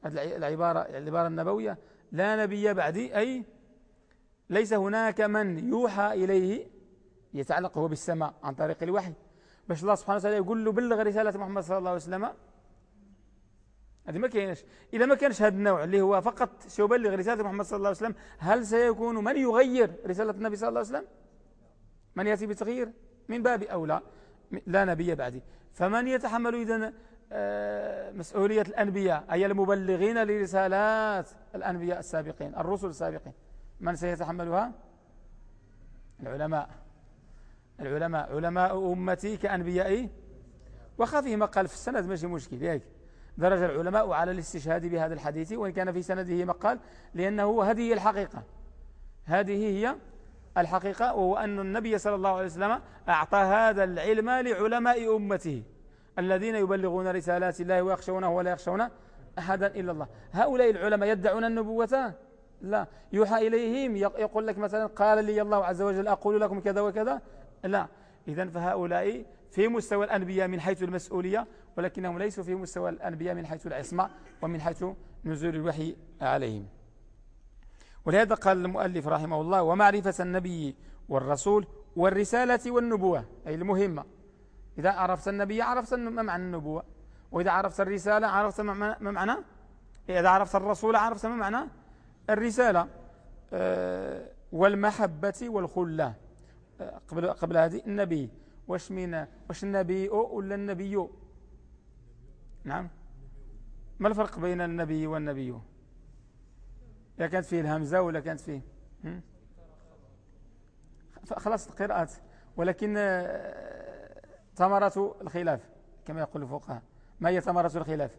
[SPEAKER 1] العبارة, العبارة النبوية. لا نبي بعدي أي ليس هناك من يوحى إليه يتعلق هو بالسماء عن طريق الوحي. باش الله سبحانه وتعالى يقول له بلغ رسالة محمد صلى الله عليه وسلم هذه ما كاينش. إذا ما كانش هذا النوع اللي هو فقط سيبلغ رسالة محمد صلى الله عليه وسلم هل سيكون من يغير رسالة النبي صلى الله عليه وسلم؟ من يأتي بتغيير؟ من باب أولى لا. نبي بعدي. فمن يتحمل إذن آه، مسؤولية الأنبياء أي المبلغين لرسالات الأنبياء السابقين الرسل السابقين من سيتحملها؟ العلماء. العلماء. علماء أمتي كأنبيائي. وخفي مقال في السند ماشي مشكل ياك درج العلماء على الاستشهاد بهذا الحديث وإن كان في سنده مقال لأنه هذه الحقيقة. هذه هي الحقيقة وهو أن النبي صلى الله عليه وسلم أعطى هذا العلم لعلماء أمته الذين يبلغون رسالات الله ويخشونه ولا يخشون أحدا إلا الله. هؤلاء العلماء يدعون النبوة؟ لا. يوحى إليهم يقول لك مثلا قال لي الله عز وجل أقول لكم كذا وكذا؟ لا. إذا فهؤلاء في مستوى الأنبياء من حيث المسؤولية ولكنهم ليسوا في مستوى الأنبياء من حيث العصمة ومن حيث نزول الوحي عليهم. ولهذا قال المؤلف رحمه الله ومعرفة النبي والرسول والرسالة والنبوة أي المهمة. إذا عرفت النبي عرفت ما معنى النبوة؟ وإذا عرفت الرسالة عرفت ما معنى إذا عرفت الرسول عرفت ما معنى؟ الرسالة. آه، والمحبة والخلة. آه، قبل قبل هذه النبي. واش من واش النبي؟ ولا النبي؟ نعم. ما الفرق بين النبي والنبي؟ إذا كانت فيه الهمزة ولا كانت فيه؟ خلاص القراءات. ولكن آه، ثمرة الخلاف كما يقول الفقهاء. ما هي ثمرة الخلاف؟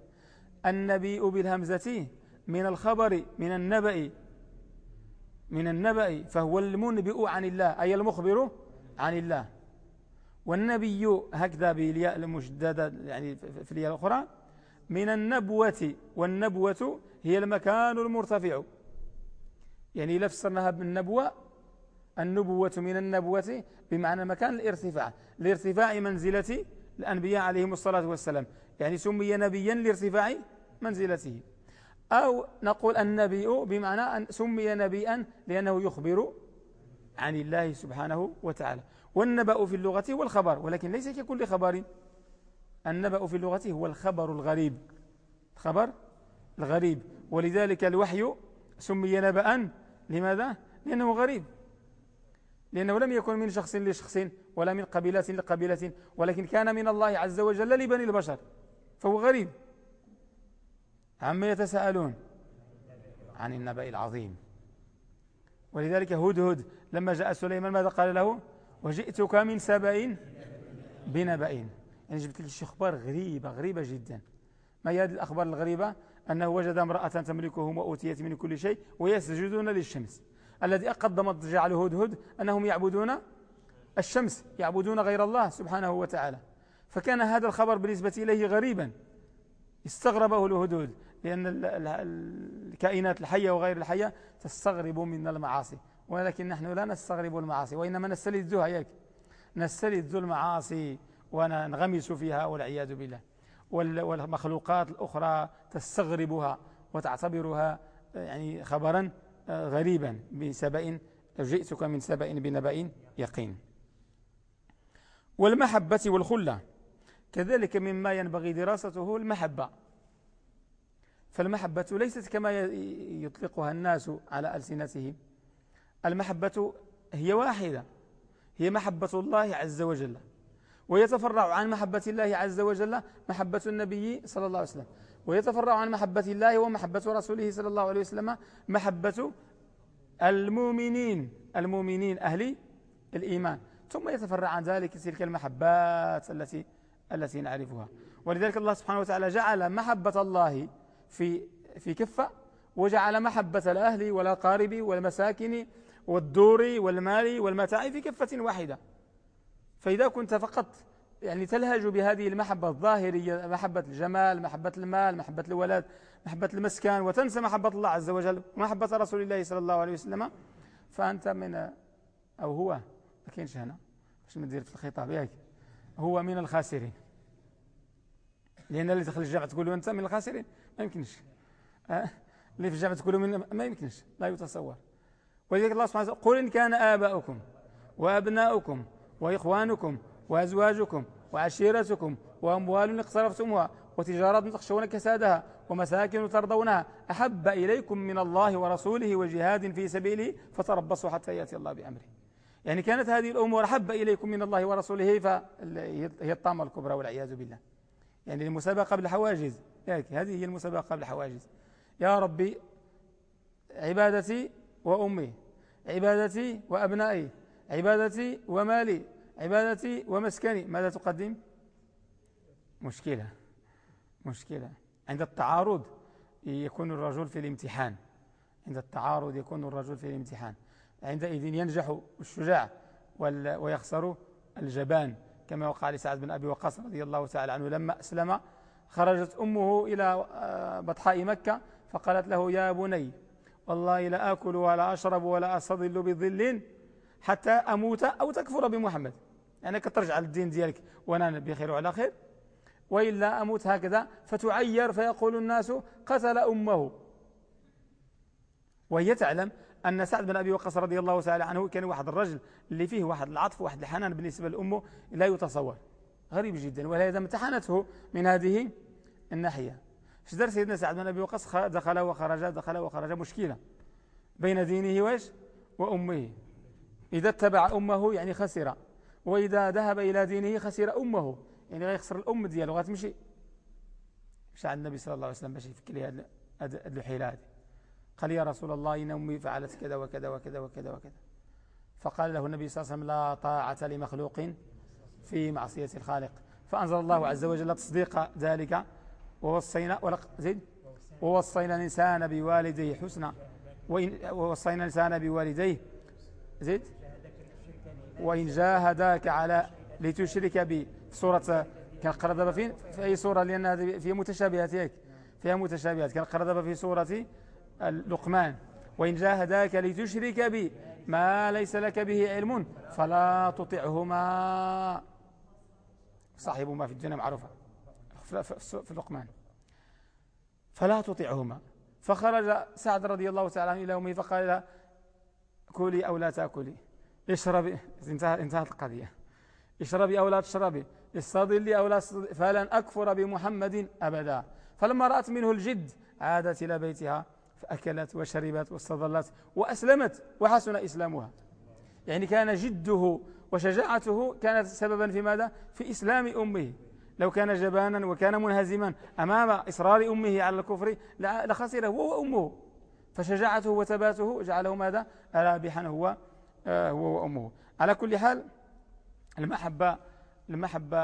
[SPEAKER 1] النبي بالهمزة من الخبر من النبأ. من النبأ فهو المنبئ عن الله أي المخبر عن الله. والنبي هكذا بالياء المشددة يعني في الياء الأخرى من النبوة والنبوة هي المكان المرتفع. يعني لفسرناها بالنبوة النبوة من النبوة بمعنى مكان الارتفاع لارتفاع منزلة الأنبياء عليهم الصلاة والسلام. يعني سمي نبيا لارتفاع منزلته. أو نقول النبي بمعنى أن سمي نبيا لأنه يخبر عن الله سبحانه وتعالى. والنبأ في اللغة هو الخبر ولكن ليس ككل خبر. النبأ في اللغة هو الخبر الغريب. خبر الغريب. ولذلك الوحي سمي نبأ. لماذا؟ لأنه غريب. لأنه لم يكن من شخص لشخص ولا من قبيلة لقبيلة ولكن كان من الله عز وجل لبني البشر. فهو غريب. عما يتساءلون؟ عن النبأ العظيم. ولذلك هدهد. لما جاء سليمان ماذا قال له؟ وجئتك من سبأ بنبأ يعني جبت لك شي أخبار غريبة غريبة جدا. ما هي هذه الأخبار الغريبة؟ أنه وجد امرأة تملكهم وأوتيت من كل شيء ويسجدون للشمس. الذي قدم الضجع على هدهد أنهم يعبدون الشمس يعبدون غير الله سبحانه وتعالى. فكان هذا الخبر بالنسبة إليه غريبا. استغربه الهدود لأن الكائنات الحية وغير الحية تستغرب من المعاصي. ولكن نحن لا نستغرب المعاصي وإنما نستلذها ياك نستلذ المعاصي وننغمس فيها والعياذ بالله. والمخلوقات الأخرى تستغربها وتعتبرها يعني خبرا غريبا بسبأ جئتك من سبأ بنبأ يقين. والمحبة والخلة. كذلك مما ينبغي دراسته المحبة. فالمحبة ليست كما يطلقها الناس على ألسنتهم. المحبة هي واحدة هي محبة الله عز وجل. ويتفرع عن محبة الله عز وجل محبة النبي صلى الله عليه وسلم. ويتفرع عن محبة الله ومحبة رسوله صلى الله عليه وسلم محبة المؤمنين المؤمنين أهل الإيمان. ثم يتفرع عن ذلك تلك المحبات التي التي نعرفها. ولذلك الله سبحانه وتعالى جعل محبة الله في في كفة وجعل محبة الأهل والأقارب والمساكن والدور والمال والمتاع في كفة واحدة. فإذا كنت فقط يعني تلهج بهذه المحبة الظاهرية محبة الجمال محبة المال محبة الولد محبة المسكن وتنسى محبة الله عز وجل ومحبة رسول الله صلى الله عليه وسلم فأنت من أو هو ما كاينش هنا؟ باش ندير في الخطاب؟ ياك. هو من الخاسرين. لأن اللي دخل الجامعة تقول له أنت من الخاسرين؟ ما يمكنش. أه؟ اللي في الجامعة تقول له من ما يمكنش. لا يتصور. ولذلك الله سبحانه وتعالى قل إن كان آباؤكم وأبناؤكم وإخوانكم وأزواجكم وعشيرتكم وأموال اقترفتموها وتجارات تخشون كسادها ومساكن ترضونها أحب إليكم من الله ورسوله وجهاد في سبيله فتربصوا حتى يأتي الله بأمره. يعني كانت هذه الأمور أحب إليكم من الله ورسوله فهي الطامة الكبرى والعياذ بالله. يعني المسابقة بالحواجز هذه هي المسابقة بالحواجز يا ربي عبادتي وأمي عبادتي وأبنائي عبادتي ومالي عبادتي ومسكني. ماذا تقدم؟ مشكلة مشكلة. عند التعارض يكون الرجل في الامتحان. عند التعارض يكون الرجل في الامتحان. عندئذ ينجح الشجاع ويخسر الجبان. كما وقع لسعد بن أبي وقاص رضي الله تعالى عنه لما أسلم خرجت أمه إلى آه، بطحاء مكة فقالت له يا بني والله لا أكل ولا أشرب ولا أستظل بظل حتى أموت أو تكفر بمحمد. يعني كترجع للدين ديالك وأنا بخير وعلى خير. وإلا أموت هكذا فتعير فيقول الناس قتل أمه. وهي تعلم أن سعد بن أبي وقاص رضي الله تعالى عنه كان واحد الرجل اللي فيه واحد العطف واحد الحنان بالنسبة لأمه لا يتصور. غريب جدا ولهذا امتحنته من هذه الناحية. إيش دار سيدنا سعد بن أبي وقاص دخل وخرج دخل وخرج مشكلة. بين دينه وإيش؟ وأمه. إذا اتبع أمه يعني خسر. وإذا ذهب إلى دينه خسر أمه. يعني غيخسر الأم دياله غتمشي. مشى عند النبي صلى الله عليه وسلم باش يفك لي هذه الحيلة هذه قال يا رسول الله إن أمي فعلت كذا وكذا وكذا وكذا وكذا. فقال له النبي صلى الله عليه وسلم لا طاعة لمخلوق في معصية الخالق. فأنزل الله عز وجل تصديق ذلك. ووصينا زيد ووصينا الإنسان بوالديه حسنا. ووصينا الإنسان بوالديه زيد وإن جاهداك على لتشرك بي. سورة كان قرضب في أي سورة؟ لأن فيها متشابهات هيك. فيها متشابهات. كان قرضب في سورة اللقمان. وإن جاهداك لتشرك بي. ما ليس لك به علم فلا تطعهما. صاحبهما في الدنيا معروفة. في اللقمان فلا تطعهما فخرج سعد رضي الله تعالى عنه إلى أمه فقال كلي أو لا تأكلي. اشربي. انتهت, انتهت القضية. اشربي أو لا تشربي. استظل أو لا فلن أكفر بمحمد أبدا. فلما رأت منه الجد عادت إلى بيتها فأكلت وشربت واستظلت وأسلمت وحسن إسلامها. يعني كان جده وشجاعته كانت سببا في ماذا؟ في إسلام أمه. لو كان جبانا وكان منهزما أمام إصرار أمه على الكفر لخسره هو وأمه فشجاعته وثباته جعله ماذا؟ رابحا هو آه، هو وأمه. على كل حال المحبة المحبة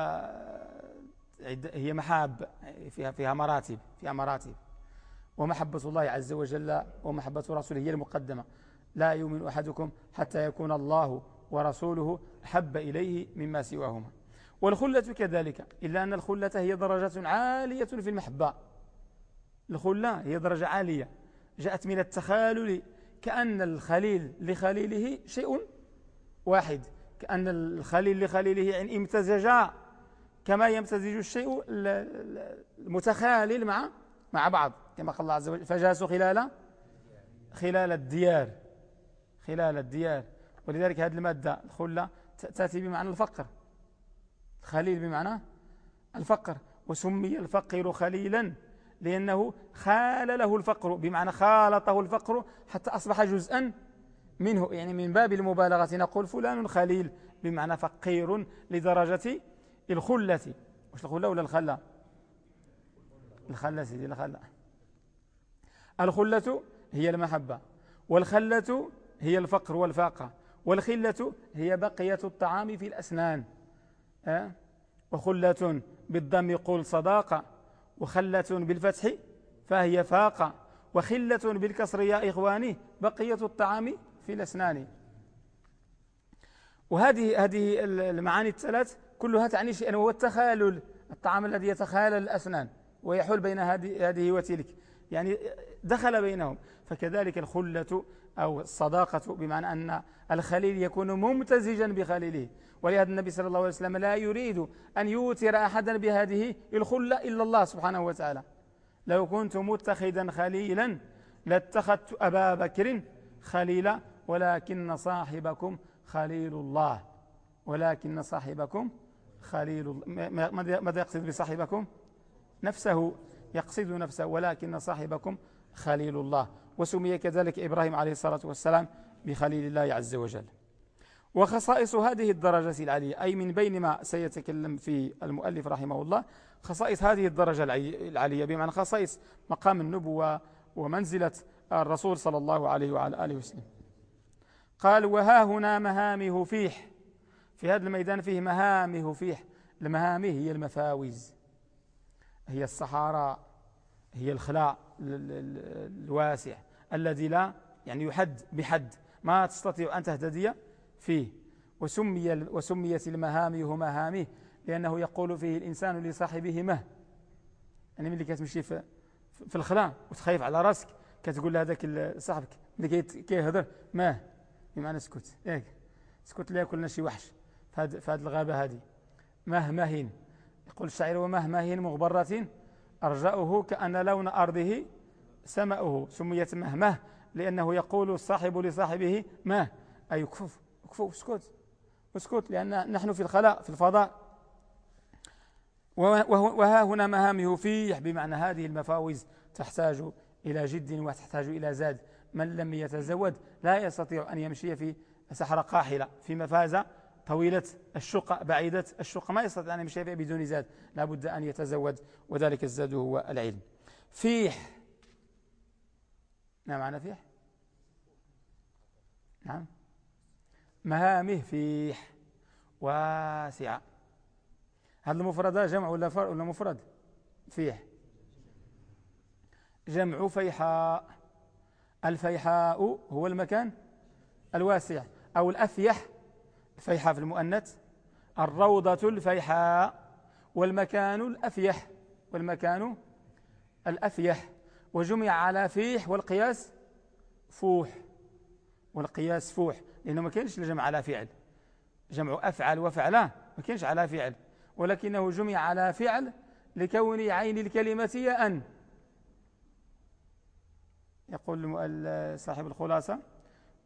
[SPEAKER 1] هي محاب فيها فيها مراتب فيها مراتب. ومحبة الله عز وجل ومحبة رسوله هي المقدمة. لا يؤمن أحدكم حتى يكون الله ورسوله حب إليه مما سواهما. والخلة كذلك إلا أن الخلة هي درجة عالية في المحبة. الخلة هي درجة عالية جاءت من التخالل كأن الخليل لخليله شيء واحد كأن الخليل لخليله يعني امتزجا كما يمتزج الشيء المتخالل مع مع بعض كما قال الله عز وجل فجاسوا خلال خلال الديار خلال الديار. ولذلك هذه المادة الخلة تأتي بمعنى الفقر. خليل بمعنى الفقر وسمي الفقير خليلا لأنه خال له الفقر بمعنى خالطه الفقر حتى أصبح جزءا منه يعني من باب المبالغة. نقول فلان خليل بمعنى فقير لدرجة الخلة. مش الخلة ولا الخلة الخلة سيدي الخلة الخلة هي المحبة والخلة هي الفقر والفاقة والخلة هي بقية الطعام في الأسنان. وخلة بالضم قول صداقة وخلة بالفتح فهي فاقة وخلة بالكسر يا إخواني بقية الطعام في الأسنان. وهذه هذه المعاني الثلاث كلها تعني شيئا وهو التخالل الطعام الذي يتخالل الأسنان ويحول بين هذه وتلك. يعني دخل بينهم. فكذلك الخلة أو الصداقة بمعنى أن الخليل يكون ممتزجا بخليله. ولهذا النبي صلى الله عليه وسلم لا يريد أن يوتر أحدا بهذه الخلة إلا الله سبحانه وتعالى. لو كنت متخذا خليلا لاتخذت أبا بكر خليلا ولكن صاحبكم خليل الله. ولكن صاحبكم خليل الله. ماذا يقصد بصاحبكم؟ نفسه يقصد نفسه ولكن صاحبكم خليل الله. وسمي كذلك إبراهيم عليه الصلاة والسلام بخليل الله عز وجل. وخصائص هذه الدرجة العالية أي من بين ما سيتكلم في المؤلف رحمه الله خصائص هذه الدرجة العالية بمعنى خصائص مقام النبوة ومنزلة الرسول صلى الله عليه وعلى آله وسلم. قال وها هنا مهامه فيح. في هذا الميدان فيه مهامه فيح. المهامه هي المفاوز هي الصحراء هي الخلاء الواسع الذي لا يعني يحد بحد. ما تستطيع أن تهتدي فيه وسمي وسميت المهامه مهامه لأنه يقول فيه الإنسان لصاحبه مه. يعني ملي كتمشي في, في الخلاء وتخايف على راسك كتقول لهذاك صاحبك ملي كيهضر ماه بمعنى اسكت ياك. اسكت لا ياكلنا شي وحش في هذه الغابة هذه مهمه يقول الشاعر ومهمه مغبرة أرجأه كأن لون أرضه سمأه. سميت مهمه لأنه يقول الصاحب لصاحبه ما أي اكفف اكفف اسكت اسكت لأن نحن في الخلاء في الفضاء. وها هنا مهامه فيه بمعنى هذه المفاوز تحتاج إلى جد وتحتاج إلى زاد. من لم يتزود لا يستطيع أن يمشي في سحر قاحلة. في مفازة طويلة الشقة بعيدة الشقة ما يستطيع أن يمشي فيها بدون زاد. لابد أن يتزود وذلك الزاد هو العلم. فيح. ما معنى فيح؟ نعم. مهامه فيح واسعة. هذا المفرد جمع ولا فرد ولا مفرد؟ فيح جمع فيحاء. الفيحاء هو المكان الواسع أو الأفيح. الفيحاء في المؤنث. الروضة الفيحاء والمكان الأفيح. والمكان الأفيح. وجمع على فيح والقياس فوح. والقياس فوح. لأنه ما كانش الجمع على فعل. جمع أفعل وفعلا ما كانش على فعل. ولكنه جمع على فعل لكون عين الكلمة هي أن. يقول صاحب الخلاصة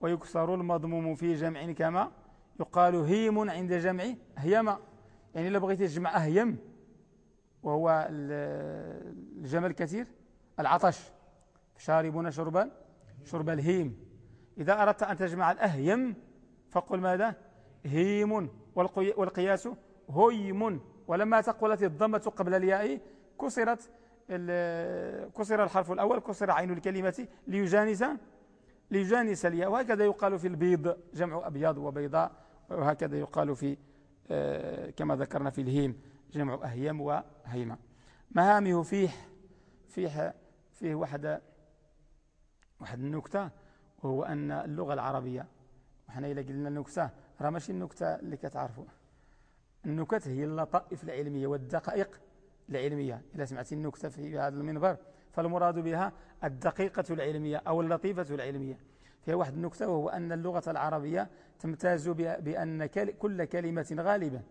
[SPEAKER 1] ويكسر المضموم في جمع كما يقال هيم عند جمع هيما يعني إلا بغيتي تجمع أهيم وهو الجمل كثير العطش. شاربون شربا شرب الهيم. إذا أردت أن تجمع الأهيم فقل ماذا؟ هيم والقياس هيم. ولما ثقلت الضمة قبل الياء كسرت كسر الحرف الأول كسر عين الكلمة ليجانس ليجانس الياء. وهكذا يقال في البيض جمع أبيض وبيضاء. وهكذا يقال في آه، كما ذكرنا في الهيم جمع أهيم وهيمة مهامه فيه فيه فيه واحد واحد النكتة وهو أن اللغة العربية. وحنا إلا قلنا النكتة راه ماشي النكتة اللي كتعرفوا النكت هي اللطائف العلمية والدقائق العلمية. إذا سمعتي النكتة في هذا المنبر فالمراد بها الدقيقة العلمية أو اللطيفة العلمية. فيها واحد النكتة وهو أن اللغة العربية تمتاز بأن كل كلمة غالبا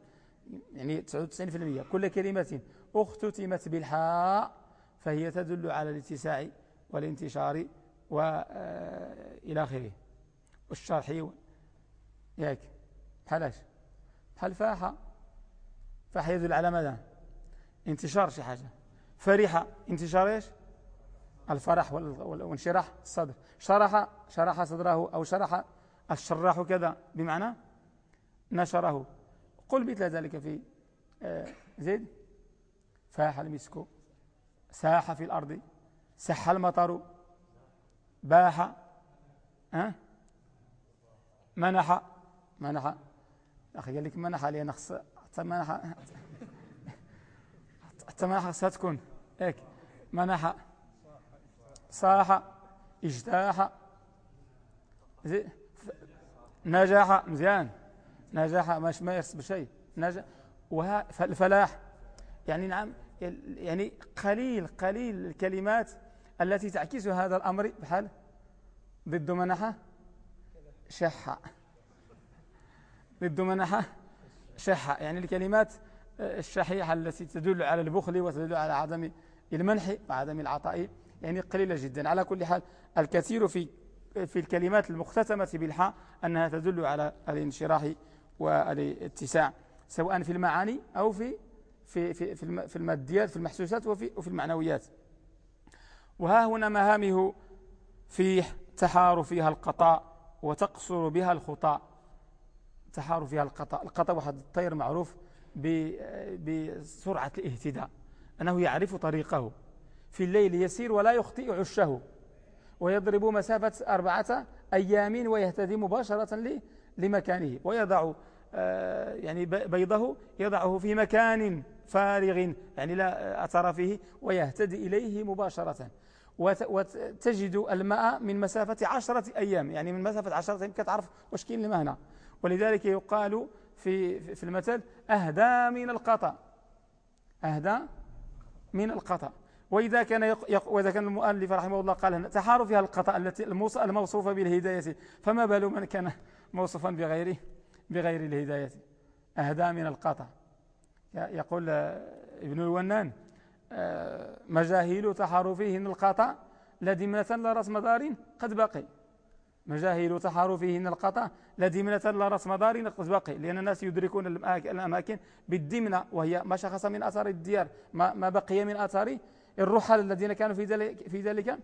[SPEAKER 1] يعني 99% كل كلمة اختتمت بالحاء فهي تدل على الاتساع والانتشار وإلى آخره. والشرح ياك بحالاش بحال فاحة فاحة يدل على ماذا؟ انتشار شي حاجة. فرحة انتشار إيش؟ الفرح وانشراح الصدر. شرح شرح صدره أو شرح الشراح كذا بمعنى نشره. قل مثل ذلك في آه، زيد. فاح المسك. ساح في الأرض. سح المطر. باح أه؟ منح منح. أخي قال لك منح لي نخص حتى منح حتى منح ستكون هيك. منح صاح اجتاح. نجاح مزيان. نجاح مش ما يرسب شيء نجاح الفلاح يعني نعم يعني قليل قليل الكلمات التي تعكس هذا الأمر بحال ضد منحة شحة ضد منحة شحة يعني الكلمات الشحيحة التي تدل على البخل وتدل على عدم المنح وعدم العطاء يعني قليلة جدا. على كل حال الكثير في في الكلمات المختتمة بالحاء أنها تدل على الانشراح والاتساع سواء في المعاني أو في في في في الماديات في المحسوسات وفي وفي المعنويات. وها هنا مهامه فيه تحار فيها القطاء وتقصر بها الخطاء. تحار فيها القطاء. القطاء واحد الطير معروف بسرعة الاهتداء. أنه يعرف طريقه. في الليل يسير ولا يخطئ عشه. ويضرب مسافة أربعة أيام ويهتدي مباشرة لمكانه. ويضع آه، يعني بيضه يضعه في مكان فارغ. يعني لا أثر فيه. ويهتدي إليه مباشرة. وتجد الماء من مسافة عشرة أيام. يعني من مسافة عشرة أيام كتعرف واش كاين الماء هنا ولذلك يقال في في المثل أهدى من القطع أهدى من القطع وإذا كان يق... وإذا كان المؤلف رحمه الله قال تحار فيها القطع التي الموصوفة بالهداية. فما بال من كان موصوفا بغير بغير الهداية؟ أهدى من القطع يقول ابن الونان مجاهيل تحرفهن القطع لدمنة لرسم دار قد بقي مجاهيل تحرفهن القطع لدمنة لرسم دار قد بقي لأن الناس يدركون الأماكن بالدمنة وهي ما شخص من أثار الديار ما, ما بقي من أثار الرحل الذين كانوا في ذلك, في ذلك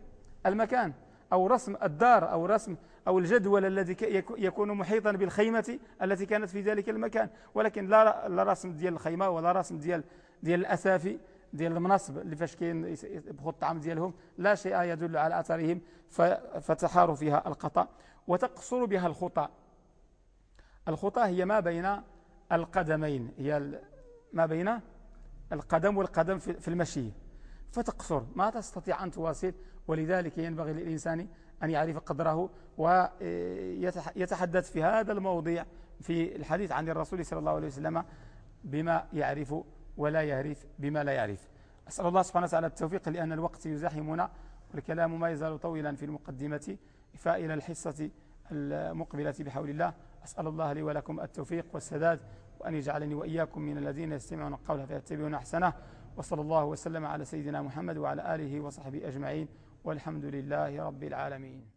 [SPEAKER 1] المكان أو رسم الدار أو رسم أو الجدول الذي يكون محيطا بالخيمة التي كانت في ذلك المكان. ولكن لا, لا رسم ديال الخيمة ولا رسم ديال ديال الأسافي. ديال المنصب اللي فاش كاين يطبخوا الطعام ديالهم لا شيء يدل على أثرهم فتحار فيها القطع. وتقصر بها الخطى. الخطى هي ما بين القدمين هي ما بين القدم والقدم في المشي. فتقصر. ما تستطيع أن تواصل ولذلك ينبغي للإنسان أن يعرف قدره ويتحدث في هذا الموضوع في الحديث عن الرسول صلى الله عليه وسلم بما يعرف ولا يعرف بما لا يعرف. أسأل الله سبحانه وتعالى التوفيق لأن الوقت يزاحمنا والكلام ما يزال طويلا في المقدمة فإلى الحصة المقبلة بحول الله. أسأل الله لي ولكم التوفيق والسداد وأن يجعلني وإياكم من الذين يستمعون القول فيتبعون أحسنه. وصلى الله وسلم على سيدنا محمد وعلى آله وصحبه أجمعين والحمد لله رب العالمين.